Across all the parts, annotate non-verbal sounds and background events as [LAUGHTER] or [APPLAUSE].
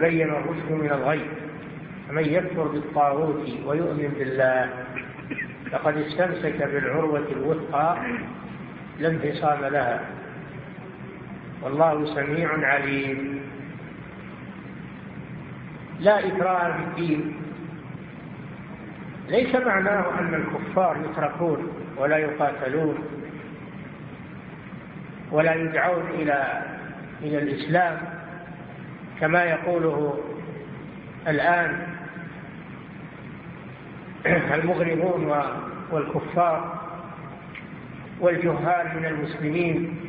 بين الرشد من الغي فمن يكفر بالطاغوت ويؤمن بالله فقد استمسك بالعروة الوثقى لا انفصام لها. والله سميع عليم. لا إكراه في الدين. ليس معناه أن الكفار يتركون ولا يقاتلون ولا يدعون إلى إلى الإسلام. كما يقوله الآن المغربون والكفار والجهال من المسلمين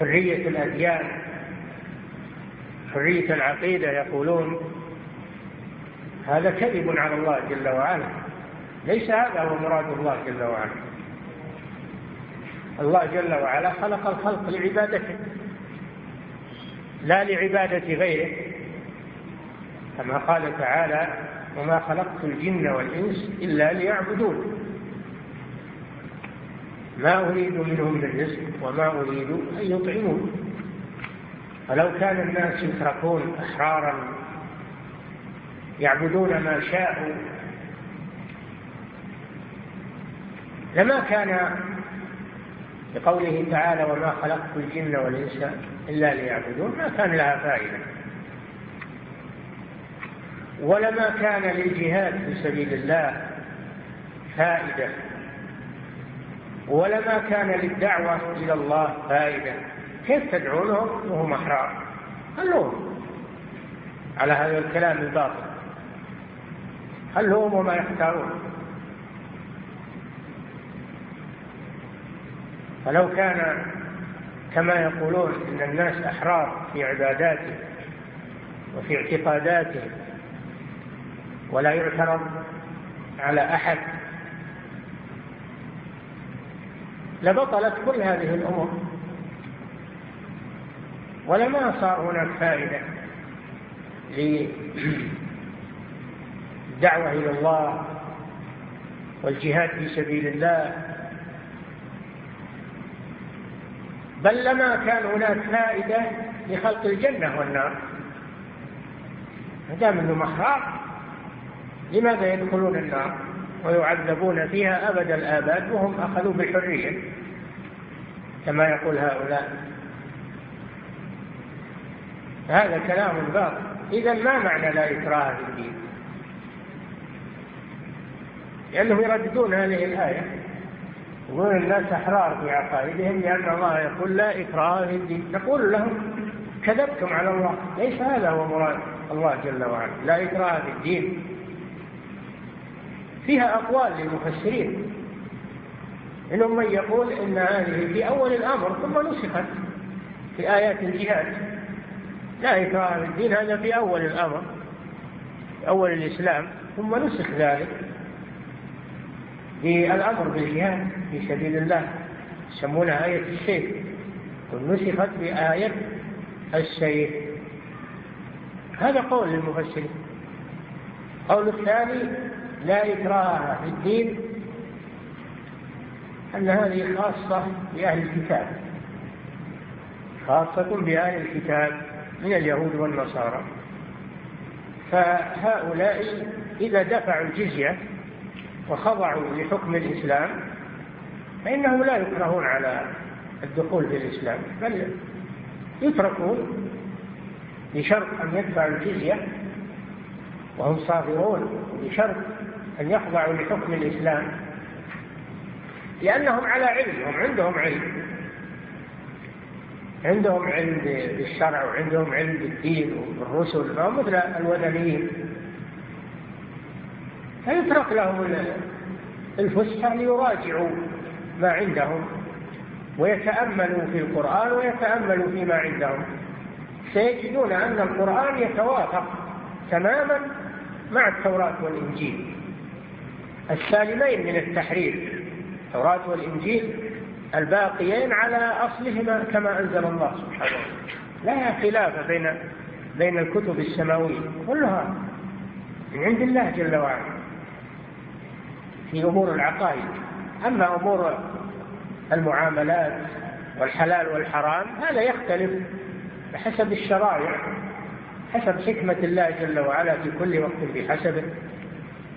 حرية الأديان حرية العقيدة يقولون هذا كذب على الله جل وعلا. ليس هذا هو مراد الله جل وعلا. الله جل وعلا خلق الخلق لعبادته. لا لعبادة غيره كما قال تعالى وما خلقت الجن والإنس إلا ليعبدون ما أريد منهم من رزق وما أريد أن يطعمون. فلو كان الناس يتركون أحرارا يعبدون ما شاءوا لما كان بقوله تعالى وما خلقت الجن والإنس إلا ليعبدون ما كان لها فائدة. ولما كان للجهاد في سبيل الله فائدة. ولما كان للدعوة إلى الله فائدة. كيف تدعونهم وهم أحرار خلوهم على هذا الكلام الباطل؟ خلوهم وما يختارون؟ فلو كان كما يقولون إن الناس أحرار في عباداتهم وفي اعتقاداتهم ولا يعترض على أحد لبطلت كل هذه الأمور. ولما صار هناك فائدة للدعوه إلى الله والجهاد في سبيل الله بل لما كان هناك فائدة لخلق الجنة والنار. ما دام انهم احرار لماذا يدخلون النار ويعذبون فيها أبد الآباد وهم أخذوا بالحريه كما يقول هؤلاء. هذا كلام باطل. إذا ما معنى لا إكراه في الدين؟ لأنهم يرددون هذه الآية. يقول الناس أحرار في عقائدهم لأن الله يقول لا إكراه في الدين. نقول لهم كذبتم على الله. ليس هذا هو مراد الله جل وعلا. لا إكراه في الدين. فيها أقوال للمفسرين. منهم من يقول إن هذه في أول الأمر ثم نسخت في آيات الجهاد. لا إكراه في الدين هذا في أول الأمر في أول الإسلام ثم نسخ ذلك. بالأمر بالجهاد في سبيل الله. يسمونها آية السيف ونسخت بآية السيف. هذا قول للمفسرين قول الثاني لا إكراه في الدين. أن هذه خاصة بأهل الكتاب. خاصة بأهل الكتاب من اليهود والنصارى. فهؤلاء إذا دفعوا الجزية وخضعوا لحكم الإسلام فإنهم لا يكرهون على الدخول في الإسلام بل يتركون بشرط أن يدفعوا الجزية وهم صاغرون بشرط أن يخضعوا لحكم الإسلام لأنهم على علم هم عندهم علم عندهم علم بالشرع وعندهم علم بالدين وبالرسل فهم مثل الوثنيين. فيترك لهم الفسحة ليراجعوا ما عندهم ويتأملوا في القرآن ويتأملوا فيما عندهم؟ سيجدون أن القرآن يتوافق تماما مع التوراة والإنجيل. السالمين من التحريف التوراة والإنجيل الباقيين على أصلهما كما أنزل الله سبحانه لا خلاف بين بين الكتب السماوية كلها من عند الله جل وعلا. في أمور العقائد. أما أمور المعاملات والحلال والحرام هذا يختلف بحسب الشرائع حسب حكمة الله جل وعلا في كل وقت بحسبه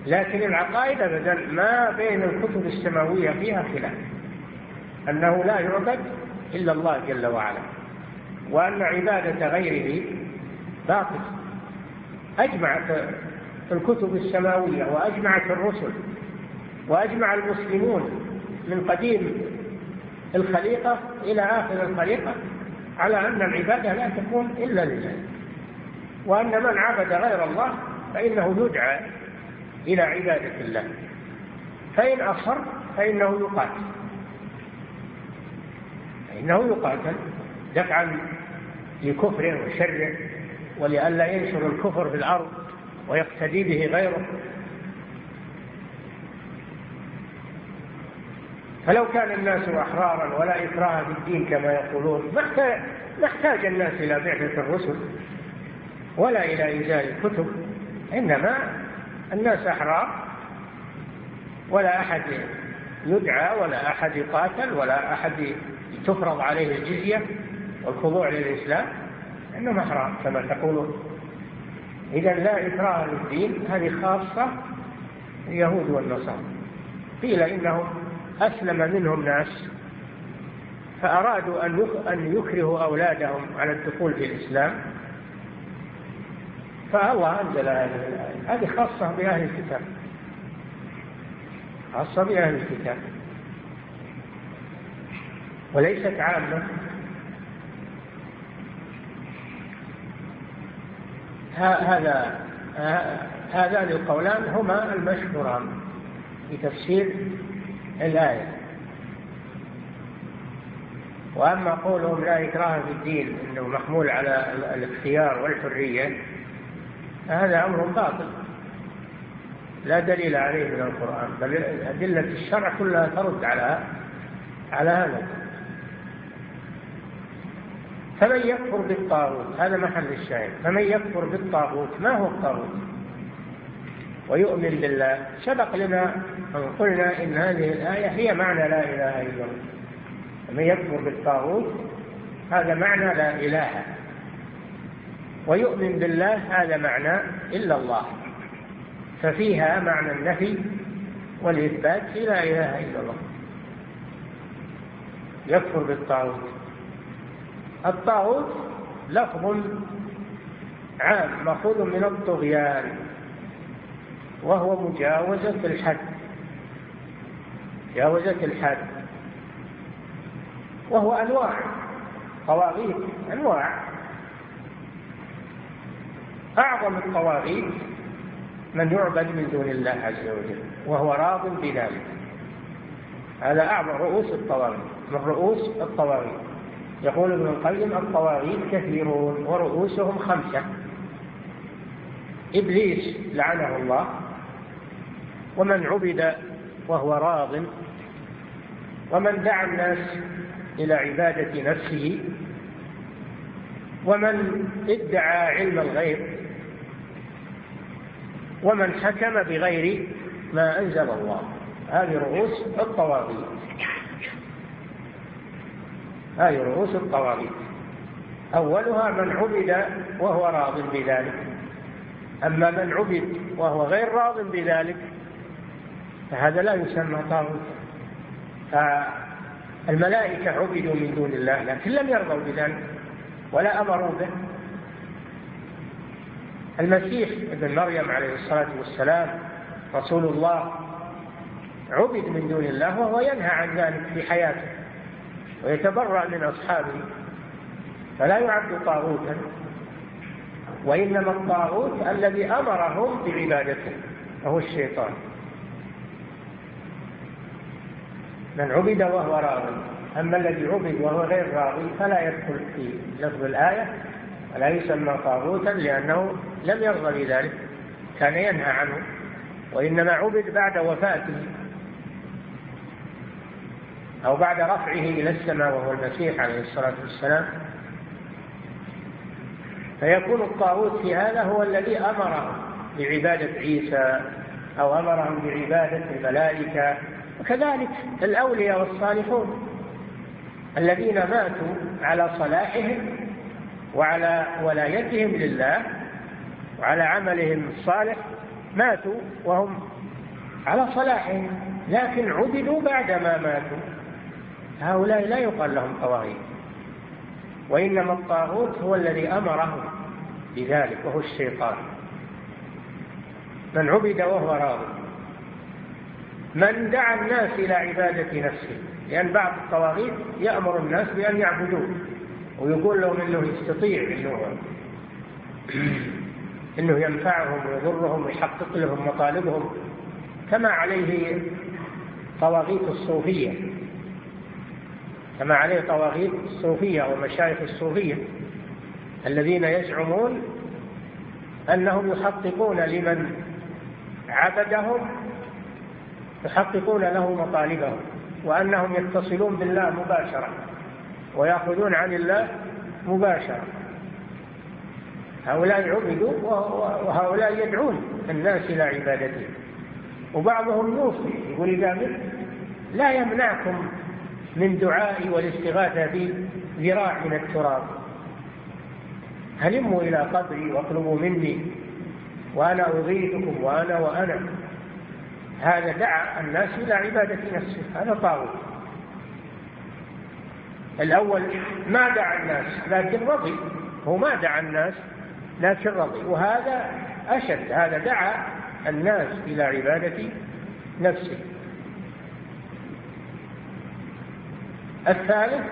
لكن العقائد أبدا ما بين الكتب السماوية فيها خلاف. أنه لا يعبد إلا الله جل وعلا وأن عبادة غيره باطل أجمعت الكتب السماوية وأجمعت الرسل وأجمع المسلمون من قديم الخليقة إلى آخر الخليقة على أن العبادة لا تكون إلا لله. وأن من عبد غير الله فإنه يدعى إلى عبادة الله. فإن أصر فإنه يقاتل. فإنه يقاتل دفعا لكفره وشره ولئلا ينشر الكفر في الأرض ويقتدي به غيره. فلو كان الناس أحرارا ولا إكراه في الدين كما يقولون ما احتاج الناس إلى بعثة الرسل ولا إلى إنزال الكتب إنما الناس أحرار. ولا أحد يدعى ولا أحد يقاتل ولا أحد تفرض عليه الجزية والخضوع للإسلام إنهم أحرار كما تقولون. إذا لا إكراه للدين هذه خاصة اليهود والنصارى. قيل إنهم أسلم منهم ناس فأرادوا أن يكرهوا أولادهم على الدخول في الإسلام. فالله أنزل هذه الآية هذه خاصة بأهل الكتاب خاصة بأهل الكتاب. وليست عامة. هذا هذان القولان هما المشهوران في تفسير الآية. وأما قولهم لا إكراه في الدين أنه محمول على الاختيار والحرية هذا أمر باطل. لا دليل عليه من القرآن بل أدلة الشرع كلها ترد على على هذا. فمن يكفر بالطاغوت هذا محل الشاهد. فمن يكفر بالطاغوت ما هو الطاغوت؟ ويؤمن بالله. سبق لنا أن قلنا إن هذه الآية هي معنى لا إله إلا الله. فمن يكفر بالطاغوت هذا معنى لا إله. ويؤمن بالله هذا معنى إلا الله. ففيها معنى النفي والإثبات في لا إله إلا الله. يكفر بالطاغوت. الطاغوت لفظ عام مأخوذ من الطغيان. وهو مجاوزة الحد. مجاوزة الحد. وهو أنواع. طواغيت أنواع. أعظم الطواغيت من يعبد من دون الله عز وجل وهو راض بذلك. هذا أعظم رؤوس الطواغيت. من رؤوس الطواغيت. يقول ابن القيم الطواغيت كثيرون ورؤوسهم خمسة. إبليس لعنه الله. ومن عبد وهو راض ومن دعا الناس إلى عبادة نفسه ومن ادعى علم الغيب ومن حكم بغير ما أنزل الله. هذه رؤوس الطواغيت هذه رؤوس الطواغيت أولها من عبد وهو راض بذلك. أما من عبد وهو غير راض بذلك فهذا لا يسمى طاغوت. الملائكة عبدوا من دون الله لكن لم يرضوا بذلك ولا أمروا به. المسيح ابن مريم عليه الصلاة والسلام رسول الله عبد من دون الله وهو ينهى عن ذلك في حياته ويتبرأ من أصحابه. فلا يعد طاغوتا وإنما الطاغوت الذي أمرهم بعبادته وهو الشيطان. من عبد وهو راض. أما الذي عبد وهو غير راضي فلا يدخل في لفظ الآية ولا يسمى طاغوتا لأنه لم يرضى بذلك. كان ينهى عنه. وإنما عبد بعد وفاته أو بعد رفعه إلى السماء وهو المسيح عليه الصلاة والسلام. فيكون الطاغوت في هذا هو الذي أمرهم بعبادة عيسى أو أمرهم بعبادة الملائكة وكذلك الأولياء والصالحون الذين ماتوا على صلاحهم وعلى ولايتهم لله وعلى عملهم الصالح ماتوا وهم على صلاحهم لكن عبدوا بعدما ماتوا. هؤلاء لا يقال لهم طواغيت وإنما الطاغوت هو الذي أمرهم بذلك وهو الشيطان. من عبد وهو راض من دعا الناس إلى عبادة نفسه لأن بعض الطواغيت يأمر الناس بأن يعبدوه ويقول لهم إنه يستطيع إنه [CLEARS THROAT] إنه ينفعهم ويضرهم ويحقق لهم مطالبهم كما عليه طواغيت الصوفية كما عليه طواغيت الصوفية ومشايخ الصوفية الذين يزعمون أنهم يحققون لمن عبدهم يحققون له مطالبهم وأنهم يتصلون بالله مباشرة ويأخذون عن الله مباشرة. هؤلاء عبدوا وهؤلاء يدعون الناس إلى عبادته. وبعضهم يوصي يقول إذا مت لا يمنعكم من دعائي والاستغاثة بي ذراع من التراب. هلموا إلى قبري واطلبوا مني وأنا أغيثكم وأنا وأنا. هذا دعا الناس إلى عبادة نفسه هذا طاغوت. الأول ما دعا الناس لكن رضي. هو ما دعا الناس لكن رضي. وهذا أشد هذا دعا الناس إلى عبادة نفسه. الثالث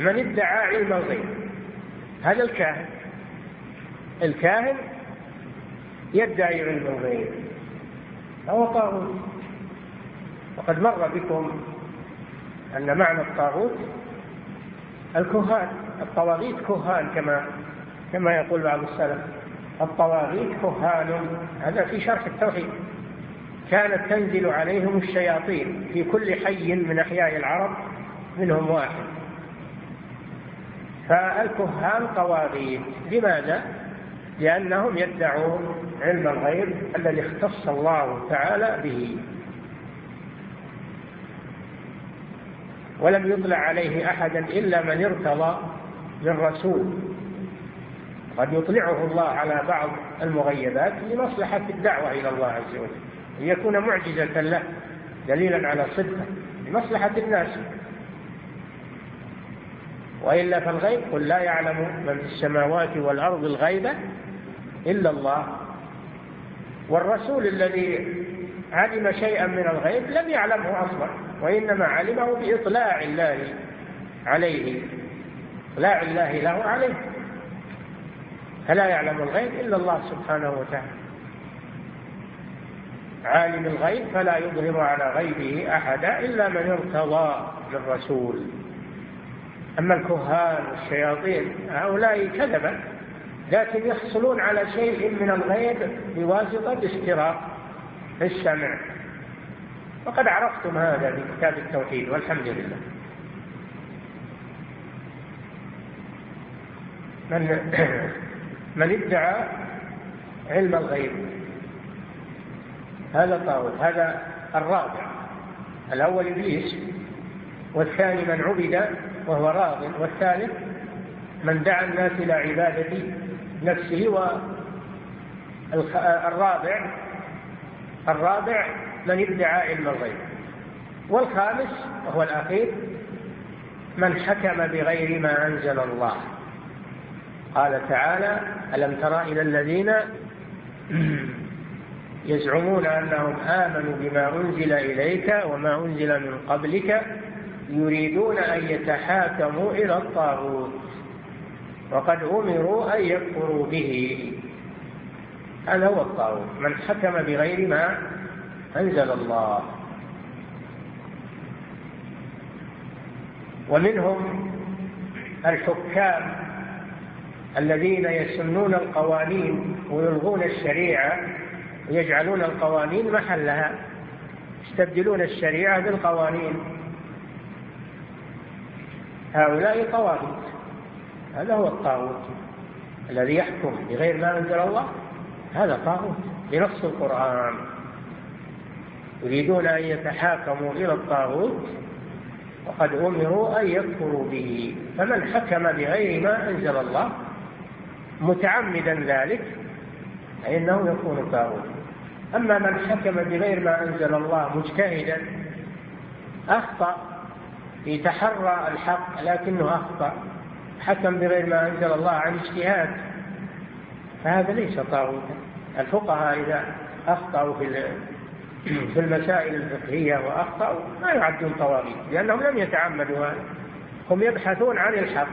من ادعى علم الغيب. هذا الكاهن. الكاهن يدعي علم الغيب. هو طاغوت. وقد مر بكم أن معنى الطاغوت الكهان الطواغيت كهان كما كما يقول بعض السلف. الطواغيت كهان هذا في شرح التوحيد. كانت تنزل عليهم الشياطين في كل حي من أحياء العرب منهم واحد. فالكهان طواغيت. لماذا؟ لأنهم يدعون علم الغيب الذي اختص الله تعالى به. ولم يطلع عليه أحدا إلا من ارتضى من رسول قد يطلعه الله على بعض المغيبات لمصلحة الدعوة إلى الله عز وجل. ليكون معجزة له دليلا على صدقه لمصلحة الناس. وإلا فالغيب قل لا يعلم من في السماوات والأرض الغيبة إلا الله. والرسول الذي علم شيئا من الغيب لم يعلمه أصلا وإنما علمه بإطلاع الله عليه إطلاع الله له عليه. فلا يعلم الغيب إلا الله سبحانه وتعالى. عالم الغيب فلا يظهر على غيبه أحدا إلا من ارتضى بالرسول. أما الكهان والشياطين هؤلاء كذبة لكن يحصلون على شيء من الغيب بواسطة اشتراك السمع. وقد عرفتم هذا في كتاب التوحيد والحمد لله. من [CLEARS THROAT] من ادعى علم الغيب؟ هذا طاغوت هذا الرابع. الأول إبليس والثاني من عبد وهو راض والثالث من دعا الناس إلى عبادة نفسه والرابع الرابع من ادعى علم الغيب. والخامس وهو الأخير من حكم بغير ما أنزل الله. قال تعالى ألم ترى إلى الذين [CLEARS THROAT] يزعمون أنهم آمنوا بما أنزل إليك وما أنزل من قبلك يريدون أن يتحاكموا إلى الطاغوت. وقد أمروا أن يكفروا به. هذا هو الطاغوت. من حكم بغير ما أنزل الله. ومنهم الحكام الذين يسنون القوانين ويلغون الشريعة ويجعلون القوانين محلها. يستبدلون الشريعة بالقوانين. هؤلاء طواغيت هذا هو الطاغوت الذي يحكم بغير ما أنزل الله. هذا طاغوت بنص القرآن. يريدون أن يتحاكموا إلى الطاغوت وقد أمروا أن يكفروا به. فمن حكم بغير ما أنزل الله متعمدا ذلك فإنه يكون طاغوتا أما من حكم بغير ما أنزل الله مجتهدا أخطأ يتحرى الحق لكنه أخطأ حكم بغير ما أنزل الله عن اجتهاد فهذا ليس طاغوتا الفقهاء إذا أخطأوا في في المسائل الفقهية وأخطأوا ما يعدون طواغيت لأنهم لم يتعمدوا هذا. هم يبحثون عن الحق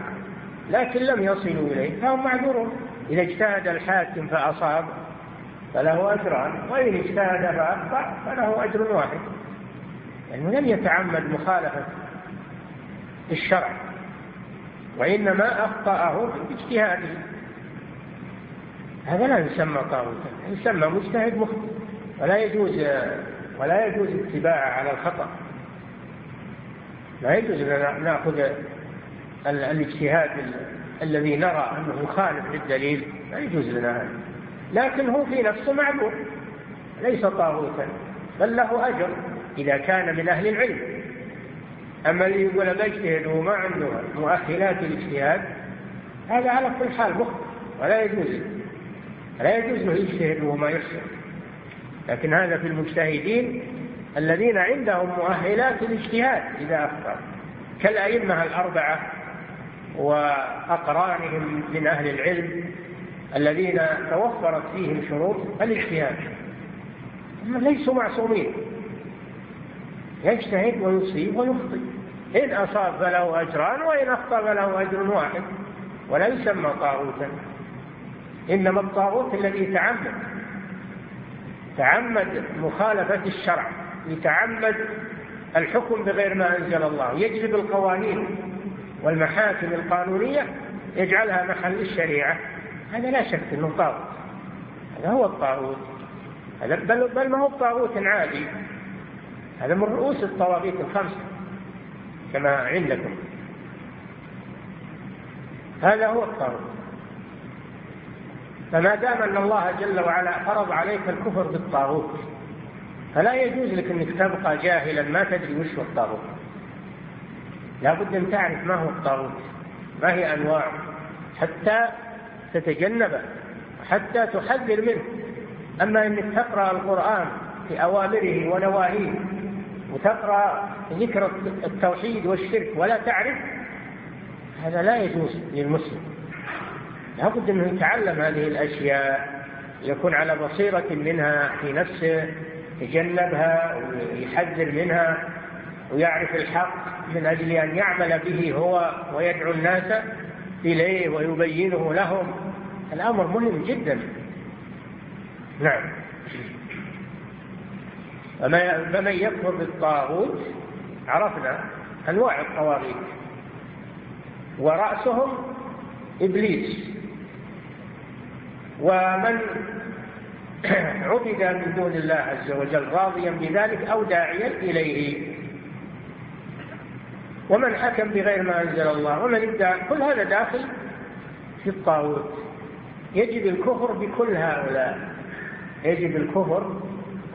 لكن لم يصلوا إليه فهم معذورون. إذا اجتهد الحاكم فأصاب فله أجران. وإن اجتهد فأخطأ فله أجر واحد. لأنه يعني لم يتعمد مخالفة الشرع. وإنما أخطأه باجتهاده هذا لا يسمى طاغوتا يسمى مجتهد مخطئ ولا يجوز ولا يجوز اتباعه على الخطأ. لا يجوز أن نأخذ الاجتهاد الذي نرى أنه خالف للدليل لا يجوز لنا هذا. لكن هو في نفسه معذور ليس طاغوتا بل له أجر إذا كان من أهل العلم. أما اللي يقول بجتهد وما عنده مؤهلات الاجتهاد هذا على كل حال مخطئ ولا يجوز لا يجوز له يجتهد وما يحسن لكن هذا في المجتهدين الذين عندهم مؤهلات الاجتهاد إذا أخطأ كالأئمة الأربعة وأقرانهم من أهل العلم الذين توفرت فيهم شروط الاجتهاد. ليسوا معصومين. يجتهد ويصيب ويخطئ. إن أصاب فله أجران وإن أخطأ فله أجر واحد ولا يسمى طاغوتا إنما الطاغوت الذي تعمد تعمد مخالفة الشرع يتعمد الحكم بغير ما أنزل الله يجلب القوانين والمحاكم القانونية يجعلها محل الشريعة. هذا لا شك أنه طاغوت. هذا هو الطاغوت. هذا بل, بل ما هو طاغوت عادي هذا من رؤوس الطواغيت الخمسة. كما عندكم هذا هو الطاغوت. فما دام أن الله جل وعلا فرض عليك الكفر بالطاغوت فلا يجوز لك أنك تبقى جاهلا ما تدري وش هو الطاغوت. لا بد أن تعرف ما هو الطاغوت ما هي أنواعه حتى تتجنبه حتى تحذر منه. أما أنك تقرأ القرآن في أوامره ونواهيه وتقرأ ذكر التوحيد والشرك ولا تعرف هذا لا يجوز للمسلم. لابد أنه يتعلم هذه الأشياء يكون على بصيرة منها في نفسه يتجنبها ويحذر منها ويعرف الحق من أجل أن يعمل به هو ويدعو الناس إليه ويبينه لهم. الأمر مهم جدا. نعم. فمن يكفر بالطاغوت عرفنا أنواع الطواغيت. ورأسهم إبليس. ومن [CLEARS THROAT] عبد من دون الله عز وجل راضيا بذلك أو داعيا إليه. ومن حكم بغير ما أنزل الله ومن ادعى كل هذا داخل في الطاغوت. يجب الكفر بكل هؤلاء. يجب الكفر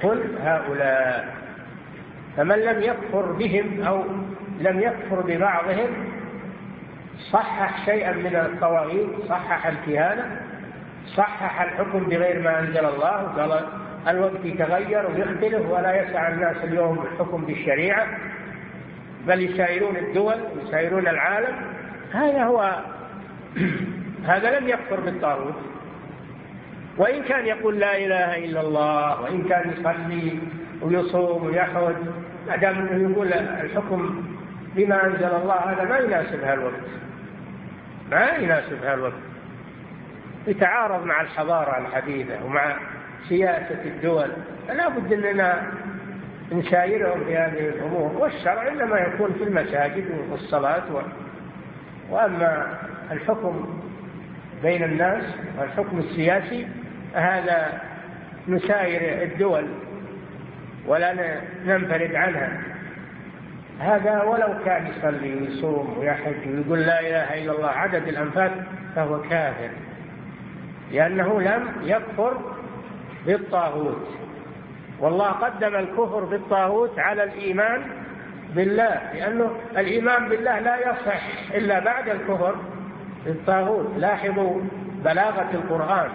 كل هؤلاء. فمن لم يكفر بهم أو لم يكفر ببعضهم صحح شيئا من الطواغيت صحح الكهانة صحح الحكم بغير ما أنزل الله قال الوقت يتغير ويختلف ولا يسع الناس اليوم الحكم بالشريعة بل يسايرون الدول ويسايرون العالم. هذا هو [CLEARS THROAT] هذا لم يكفر بالطاغوت. وإن كان يقول لا إله إلا الله وإن كان يصلي ويصوم ويحج ما دام أنه يقول الحكم بما أنزل الله هذا ما يناسب هالوقت. ما يناسب هالوقت. يتعارض مع الحضارة الحديثة ومع سياسة الدول. فلا بد أننا نسايرهم في هذه الأمور. والشرع إنما يكون في المساجد والصلاة و... وأما الحكم بين الناس والحكم السياسي هذا نساير الدول ولا ننفرد عنها. هذا ولو كان يصلي ويصوم ويحج ويقول لا إله إلا الله عدد الأنفاس فهو كافر. لأنه لم يكفر بالطاغوت. والله قدم الكفر بالطاغوت على الإيمان بالله لأنه الإيمان بالله لا يصح إلا بعد الكفر بالطاغوت. لاحظوا بلاغة القرآن.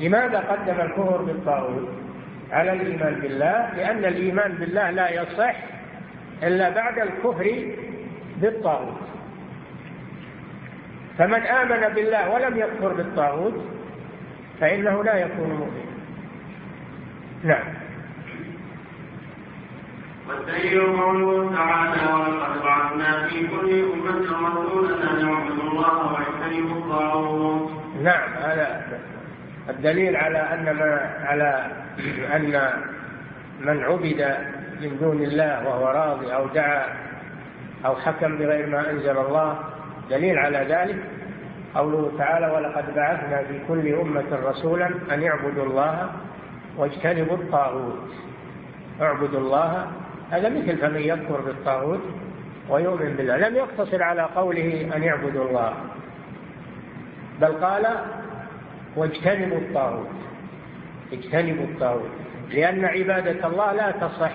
لماذا قدم الكفر بالطاغوت؟ على الإيمان بالله لأن الإيمان بالله لا يصح إلا بعد الكفر بالطاغوت. فمن آمن بالله ولم يكفر بالطاغوت فإنه لا يكون مؤمنا نعم. والدليل قوله تعالى ولقد بعثنا في كل أمة رسولا أن يعبدوا الله واجتنبوا الطاغوت. نعم هذا الدليل على أن ما على أن من عبد من دون الله وهو راضي أو دعا أو حكم بغير ما أنزل الله دليل على ذلك قوله تعالى ولقد بعثنا في كل أمة رسولا أن يعبدوا الله واجتنبوا الطاغوت. اعبدوا الله هذا مثل فمن يكفر بالطاغوت ويؤمن بالله. لم يقتصر على قوله أن يعبدوا الله بل قال واجتنبوا الطاغوت. اجتنبوا الطاغوت. لأن عبادة الله لا تصح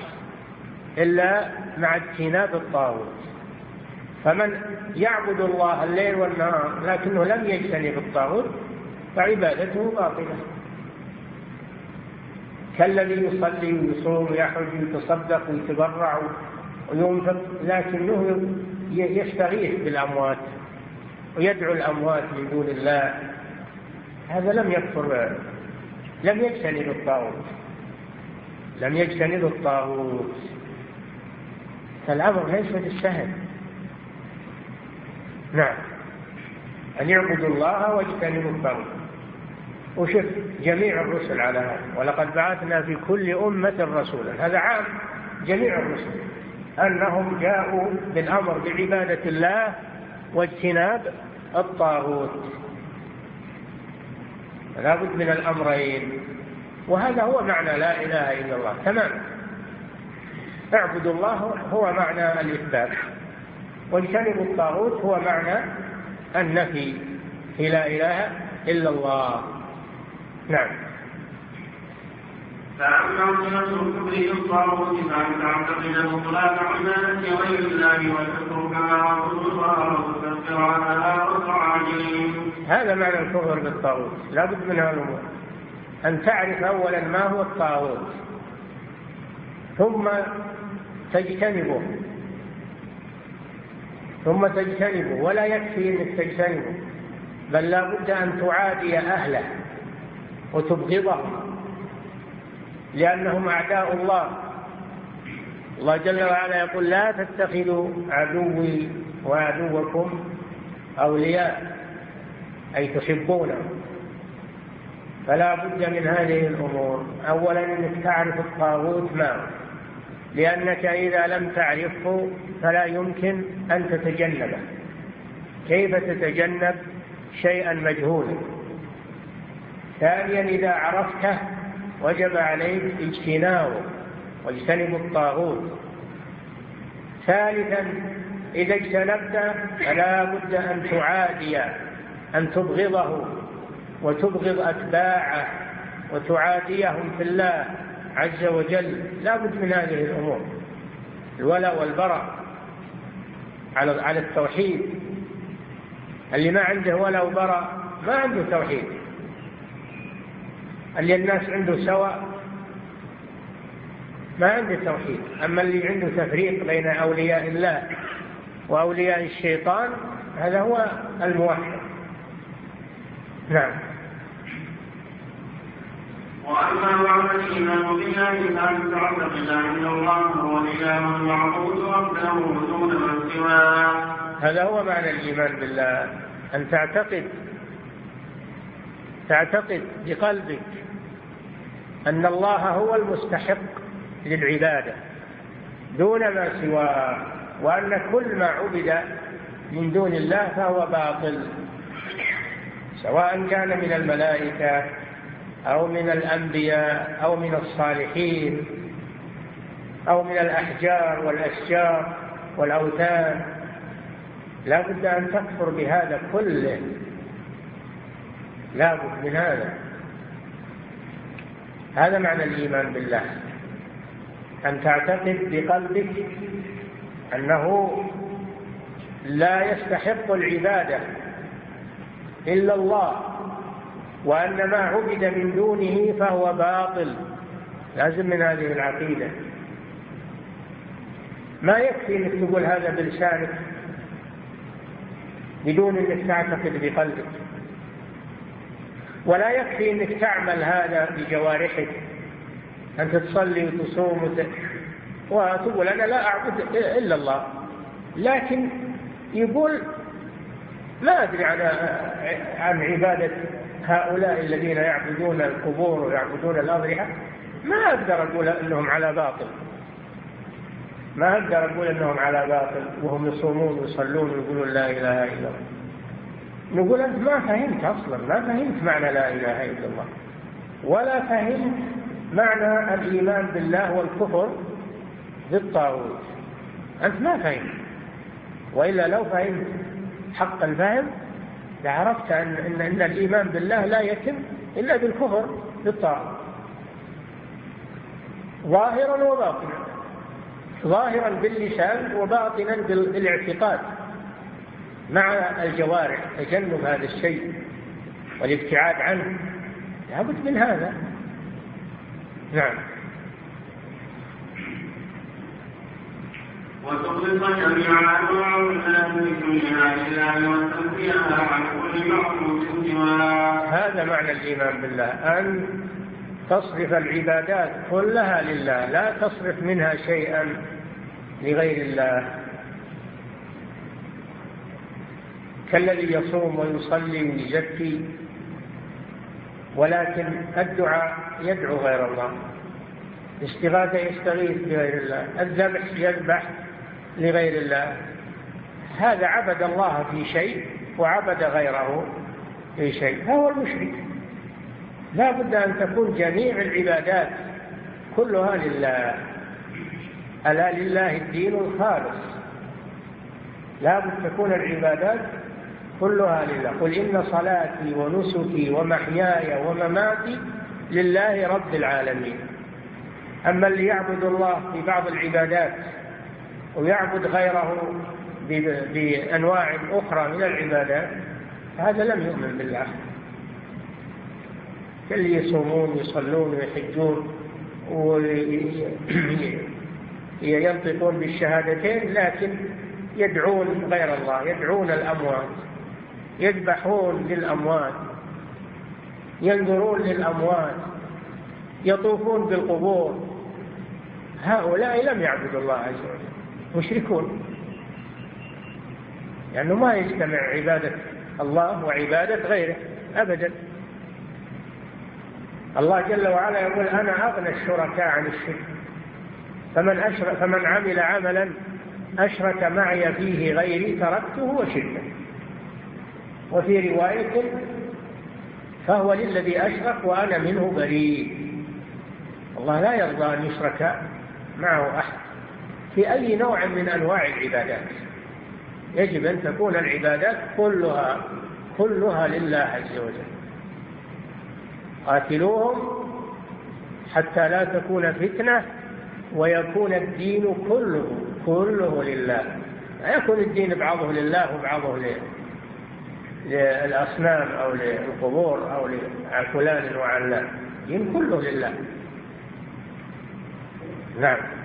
إلا مع اجتناب الطاغوت. فمن يعبد الله الليل والنهار لكنه لم يجتنب الطاغوت فعبادته باطلة. كالذي يصلي ويصوم ويحج ويتصدق ويتبرع وينفق لكنه يستغيث بالأموات ويدعو الأموات من دون الله. هذا لم يكفر لم يجتنب الطاغوت لم يجتنب الطاغوت. فالأمر ليس بالسهل. نعم. أن يعبدوا الله واجتنبوا الطاغوت. وشف جميع الرسل على هذا ولقد بعثنا في كل أمة رسولا. هذا عام جميع الرسل أنهم جاءوا بالأمر بعبادة الله واجتناب الطاغوت. لا بد من الأمرين. وهذا هو معنى لا إله إلا الله. تمام. اعبدوا الله هو معنى الإثبات. واجتنبوا الطاغوت هو معنى النفي. في لا إله إلا الله. نعم. فأما صلة الكفر بالطاغوت فأن تعتقد بطلان عبادة غير الله وتتركها وتطلقها وتكفر عنها وتعاجلهم هذا معنى الكفر بالطاغوت. لا بد من الأمور. أن تعرف أولا ما هو الطاغوت ثم تجتنبه ثم تجتنبه ولا يكفي إنك تجتنبه بل لا بد أن تعادي أهله وتبغضهم لأنهم أعداء الله. الله جل وعلا يقول لا تتخذوا عدوي وعدوكم أولياء. أي تحبونهم فلا بد من هذه الأمور. اولا إنك تعرف الطاغوت ما لأنك إذا لم تعرفه فلا يمكن أن تتجنبه. كيف تتجنب شيئا مجهولا؟ ثانيا إذا عرفته وجب عليك اجتنابه واجتنب الطاغوت. ثالثا إذا اجتنبت فلا بد أن تعادي أن تبغضه وتبغض أتباعه وتعاديهم في الله عز وجل. لا بد من هذه الأمور. الولاء والبراء على على التوحيد. اللي ما عنده ولاء وبراء ما عنده توحيد. اللي الناس عنده سواء ما عنده توحيد. أما اللي عنده تفريق بين أولياء الله وأولياء الشيطان هذا هو الموحد. نعم. وأما بعد الإيمان بالله فأن تعتقد أن الله هو الإله المعبود وحده دون من سواه. هذا هو معنى الإيمان بالله. أن تعتقد تعتقد بقلبك أن الله هو المستحق للعبادة دون ما سواه وأن كل ما عبد من دون الله فهو باطل. سواء كان من الملائكة أو من الأنبياء أو من الصالحين أو من الأحجار والأشجار والأوثان. لا بد أن تكفر بهذا كله. لا بد من هذا. هذا معنى الإيمان بالله. أن تعتقد بقلبك أنه لا يستحق العبادة. إلا الله وأن ما عبد من دونه فهو باطل. لازم من هذه العقيدة. ما يكفي إنك تقول هذا بلسانك بدون إنك تعتقد بقلبك. ولا يكفي إنك تعمل هذا بجوارحك. أنت تصلي وتصوم وتقول أنا لا أعبد إلا الله. لكن يقول ما أدري عن عن عبادة هؤلاء الذين يعبدون القبور ويعبدون الأضرحة ما أقدر أقول إنهم على باطل. ما أقدر أقول إنهم على باطل وهم يصومون ويصلون ويقولون لا إله إلا الله. نقول أنت ما فهمت أصلا ما فهمت معنى لا إله إلا الله. ولا فهمت معنى الإيمان بالله والكفر بالطاغوت. أنت ما فهمت. وإلا لو فهمت حق الفهم لعرفت أن إن, إن الإيمان بالله لا يتم إلا بالكفر بالطاغوت ظاهرا وباطنا. ظاهرا باللسان وباطنا بالاعتقاد مع الجوارح تجنب هذا الشيء والابتعاد عنه. لابد من هذا. نعم وتخلص جميع انواع الناس كلها لله وتنفيها عن كل معبود سواه هذا معنى الإيمان بالله أن تصرف العبادات كلها لله لا تصرف منها شيئا لغير الله. كالذي يصوم ويصلي ويزكي ولكن الدعاء يدعو غير الله. الاستغاثة يستغيث بغير الله. الذبح يذبح لغير الله. هذا عبد الله في شيء وعبد غيره في شيء هو المشرك. لا بد أن تكون جميع العبادات كلها لله. ألا لله الدين الخالص. لا بد تكون العبادات كلها لله. قل إن صلاتي ونسكي ومحياي ومماتي لله رب العالمين. أما اللي يعبد الله في بعض العبادات ويعبد غيره بأنواع أخرى من العبادات هذا لم يؤمن بالله. كاللي يصومون ويصلون ويحجون وينطقون بالشهادتين لكن يدعون غير الله يدعون الأموات يذبحون للأموات ينظرون للأموات يطوفون بالقبور. هؤلاء لم يعبدوا الله عز وجل. مشركون. لأنه يعني ما يجتمع عبادة الله وعبادة غيره أبدا. الله جل وعلا يقول أنا أغنى الشركاء عن الشرك. فمن أشرك فمن عمل عملا أشرك معي فيه غيري تركته وشركه. وفي رواية فهو للذي أشرك وأنا منه بريء. الله لا يرضى أن يشرك معه أحد. في أي نوع من أنواع العبادات. يجب أن تكون العبادات كلها كلها لله عز وجل. قاتلوهم حتى لا تكون فتنة ويكون الدين كله كله لله. لا يكون الدين بعضه لله وبعضه للأصنام أو للقبور أو لفلان وعلان الدين كله لله. نعم.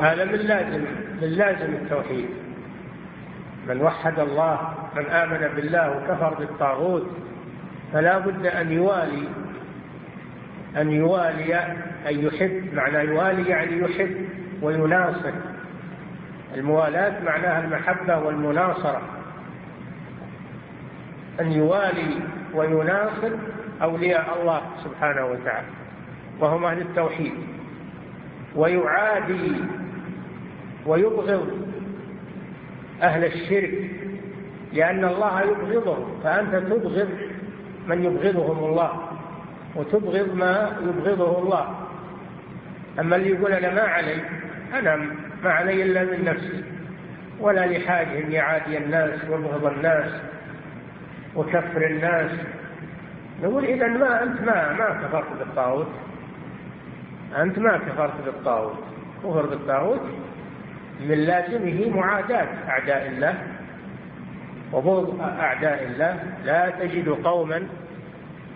هذا من لازم من لازم التوحيد. من وحد الله من آمن بالله وكفر بالطاغوت فلا بد أن يوالي أن يوالي أن يحب. معنى يوالي يعني يحب ويناصر. الموالاة معناها المحبة والمناصرة. أن يوالي ويناصر أولياء الله سبحانه وتعالى وهم أهل التوحيد ويعادي ويبغض أهل الشرك لأن الله يبغضهم فأنت تبغض من يبغضهم الله وتبغض ما يبغضه الله. أما اللي يقول أنا ما علي أنا ما علي إلا من نفسي ولا لحاجة أن يعادي الناس ويبغض الناس وكفر الناس نقول إذا ما أنت ما ما كفرت بالطاغوت. أنت ما كفرت بالطاغوت. كفر بالطاغوت من لازمه معاداة أعداء الله وبغض أعداء الله. لا تجد قوما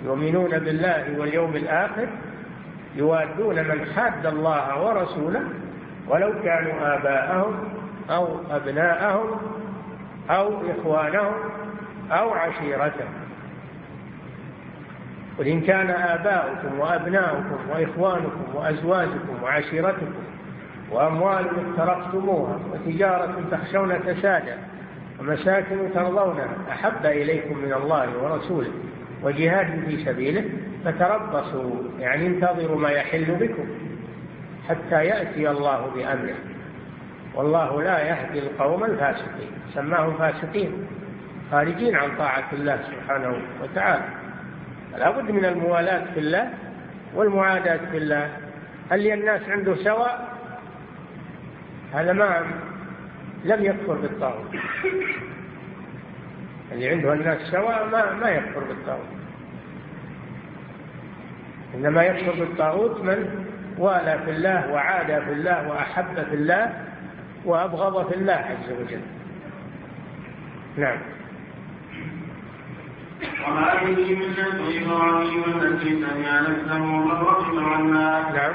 يؤمنون بالله واليوم الآخر يوادون من حاد الله ورسوله ولو كانوا آباءهم أو أبناءهم أو إخوانهم أو عشيرتهم. قل إن كان آباؤكم وأبناؤكم وإخوانكم وأزواجكم وعشيرتكم وأموال اقترفتموها وتجارة تخشون كسادا ومساكن ترضونها أحب إليكم من الله ورسوله وجهاد في سبيله فتربصوا يعني انتظروا ما يحل بكم حتى يأتي الله بأمره. والله لا يهدي القوم الفاسقين سماهم فاسقين خارجين عن طاعة الله سبحانه وتعالى. لا بد من الموالاة في الله والمعاداة في الله. هل الناس عنده سواء؟ هذا ما لم يكفر بالطاغوت. اللي عنده الناس سواء ما ما يكفر بالطاغوت. إنما يكفر بالطاغوت من والى في الله وعادى في الله وأحب في الله وأبغض في الله عز وجل. نعم. وما به ملة إبراهيم التي سمع نفسه الرجل عنا نعم.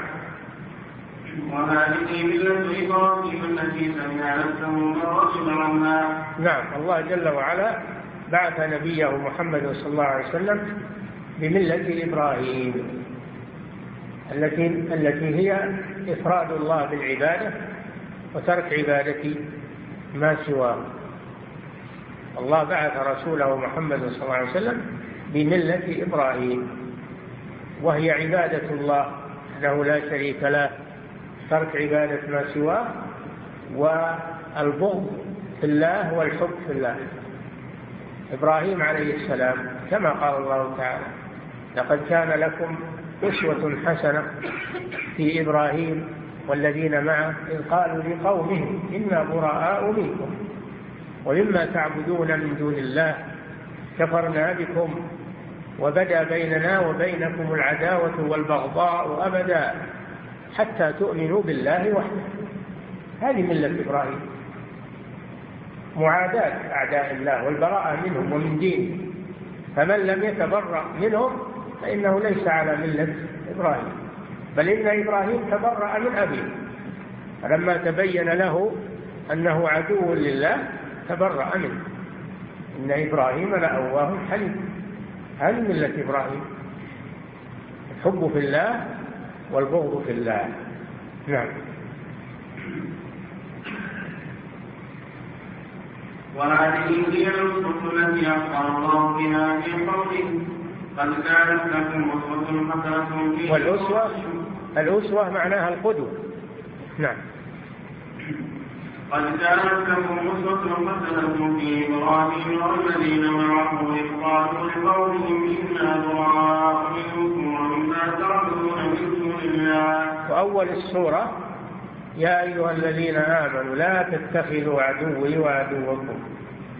وهذه ملة إبراهيم التي سمع نفسه الرجل عنا نعم. الله جل وعلا بعث نبيه محمد صلى الله عليه وسلم بملة إبراهيم التي التي هي إفراد الله بالعبادة وترك عبادة ما سواه. الله بعث رسوله محمد صلى الله عليه وسلم بملة إبراهيم وهي عبادة الله له لا شريك له ترك عبادة ما سواه والبغض في الله والحب في الله. إبراهيم عليه السلام كما قال الله تعالى لقد كان لكم أسوة حسنة في إبراهيم والذين معه إذ قالوا لقومهم إنا براء منكم. ومما تعبدون من دون الله. كفرنا بكم وبدا بيننا وبينكم العداوة والبغضاء أبدا حتى تؤمنوا بالله وحده. هذه ملة إبراهيم. معاداة أعداء الله والبراءة منهم ومن دينه فمن لم يتبرأ منهم فإنه ليس على ملة إبراهيم. بل إن إبراهيم تبرأ من أبيه. فلما تبين له أنه عدو لله تبرأ منه. إن إبراهيم لأواه حليم. هذه ملة إبراهيم؟ الحب في الله والبغض في الله. نعم. وهذه هي الأسوة التي أخبر الله بها في قوله قد كانت لكم أسوة حسنة في والأسوة؟ الأسوة معناها القدوة. نعم. قد كانت لكم أسوة حسنة في إبراهيم والذين معه إذ قالوا لقومهم إنا براء منكم ومما تعبدون من دون الله. وأول السورة يا أيها الذين آمنوا لا تتخذوا عدوي وعدوكم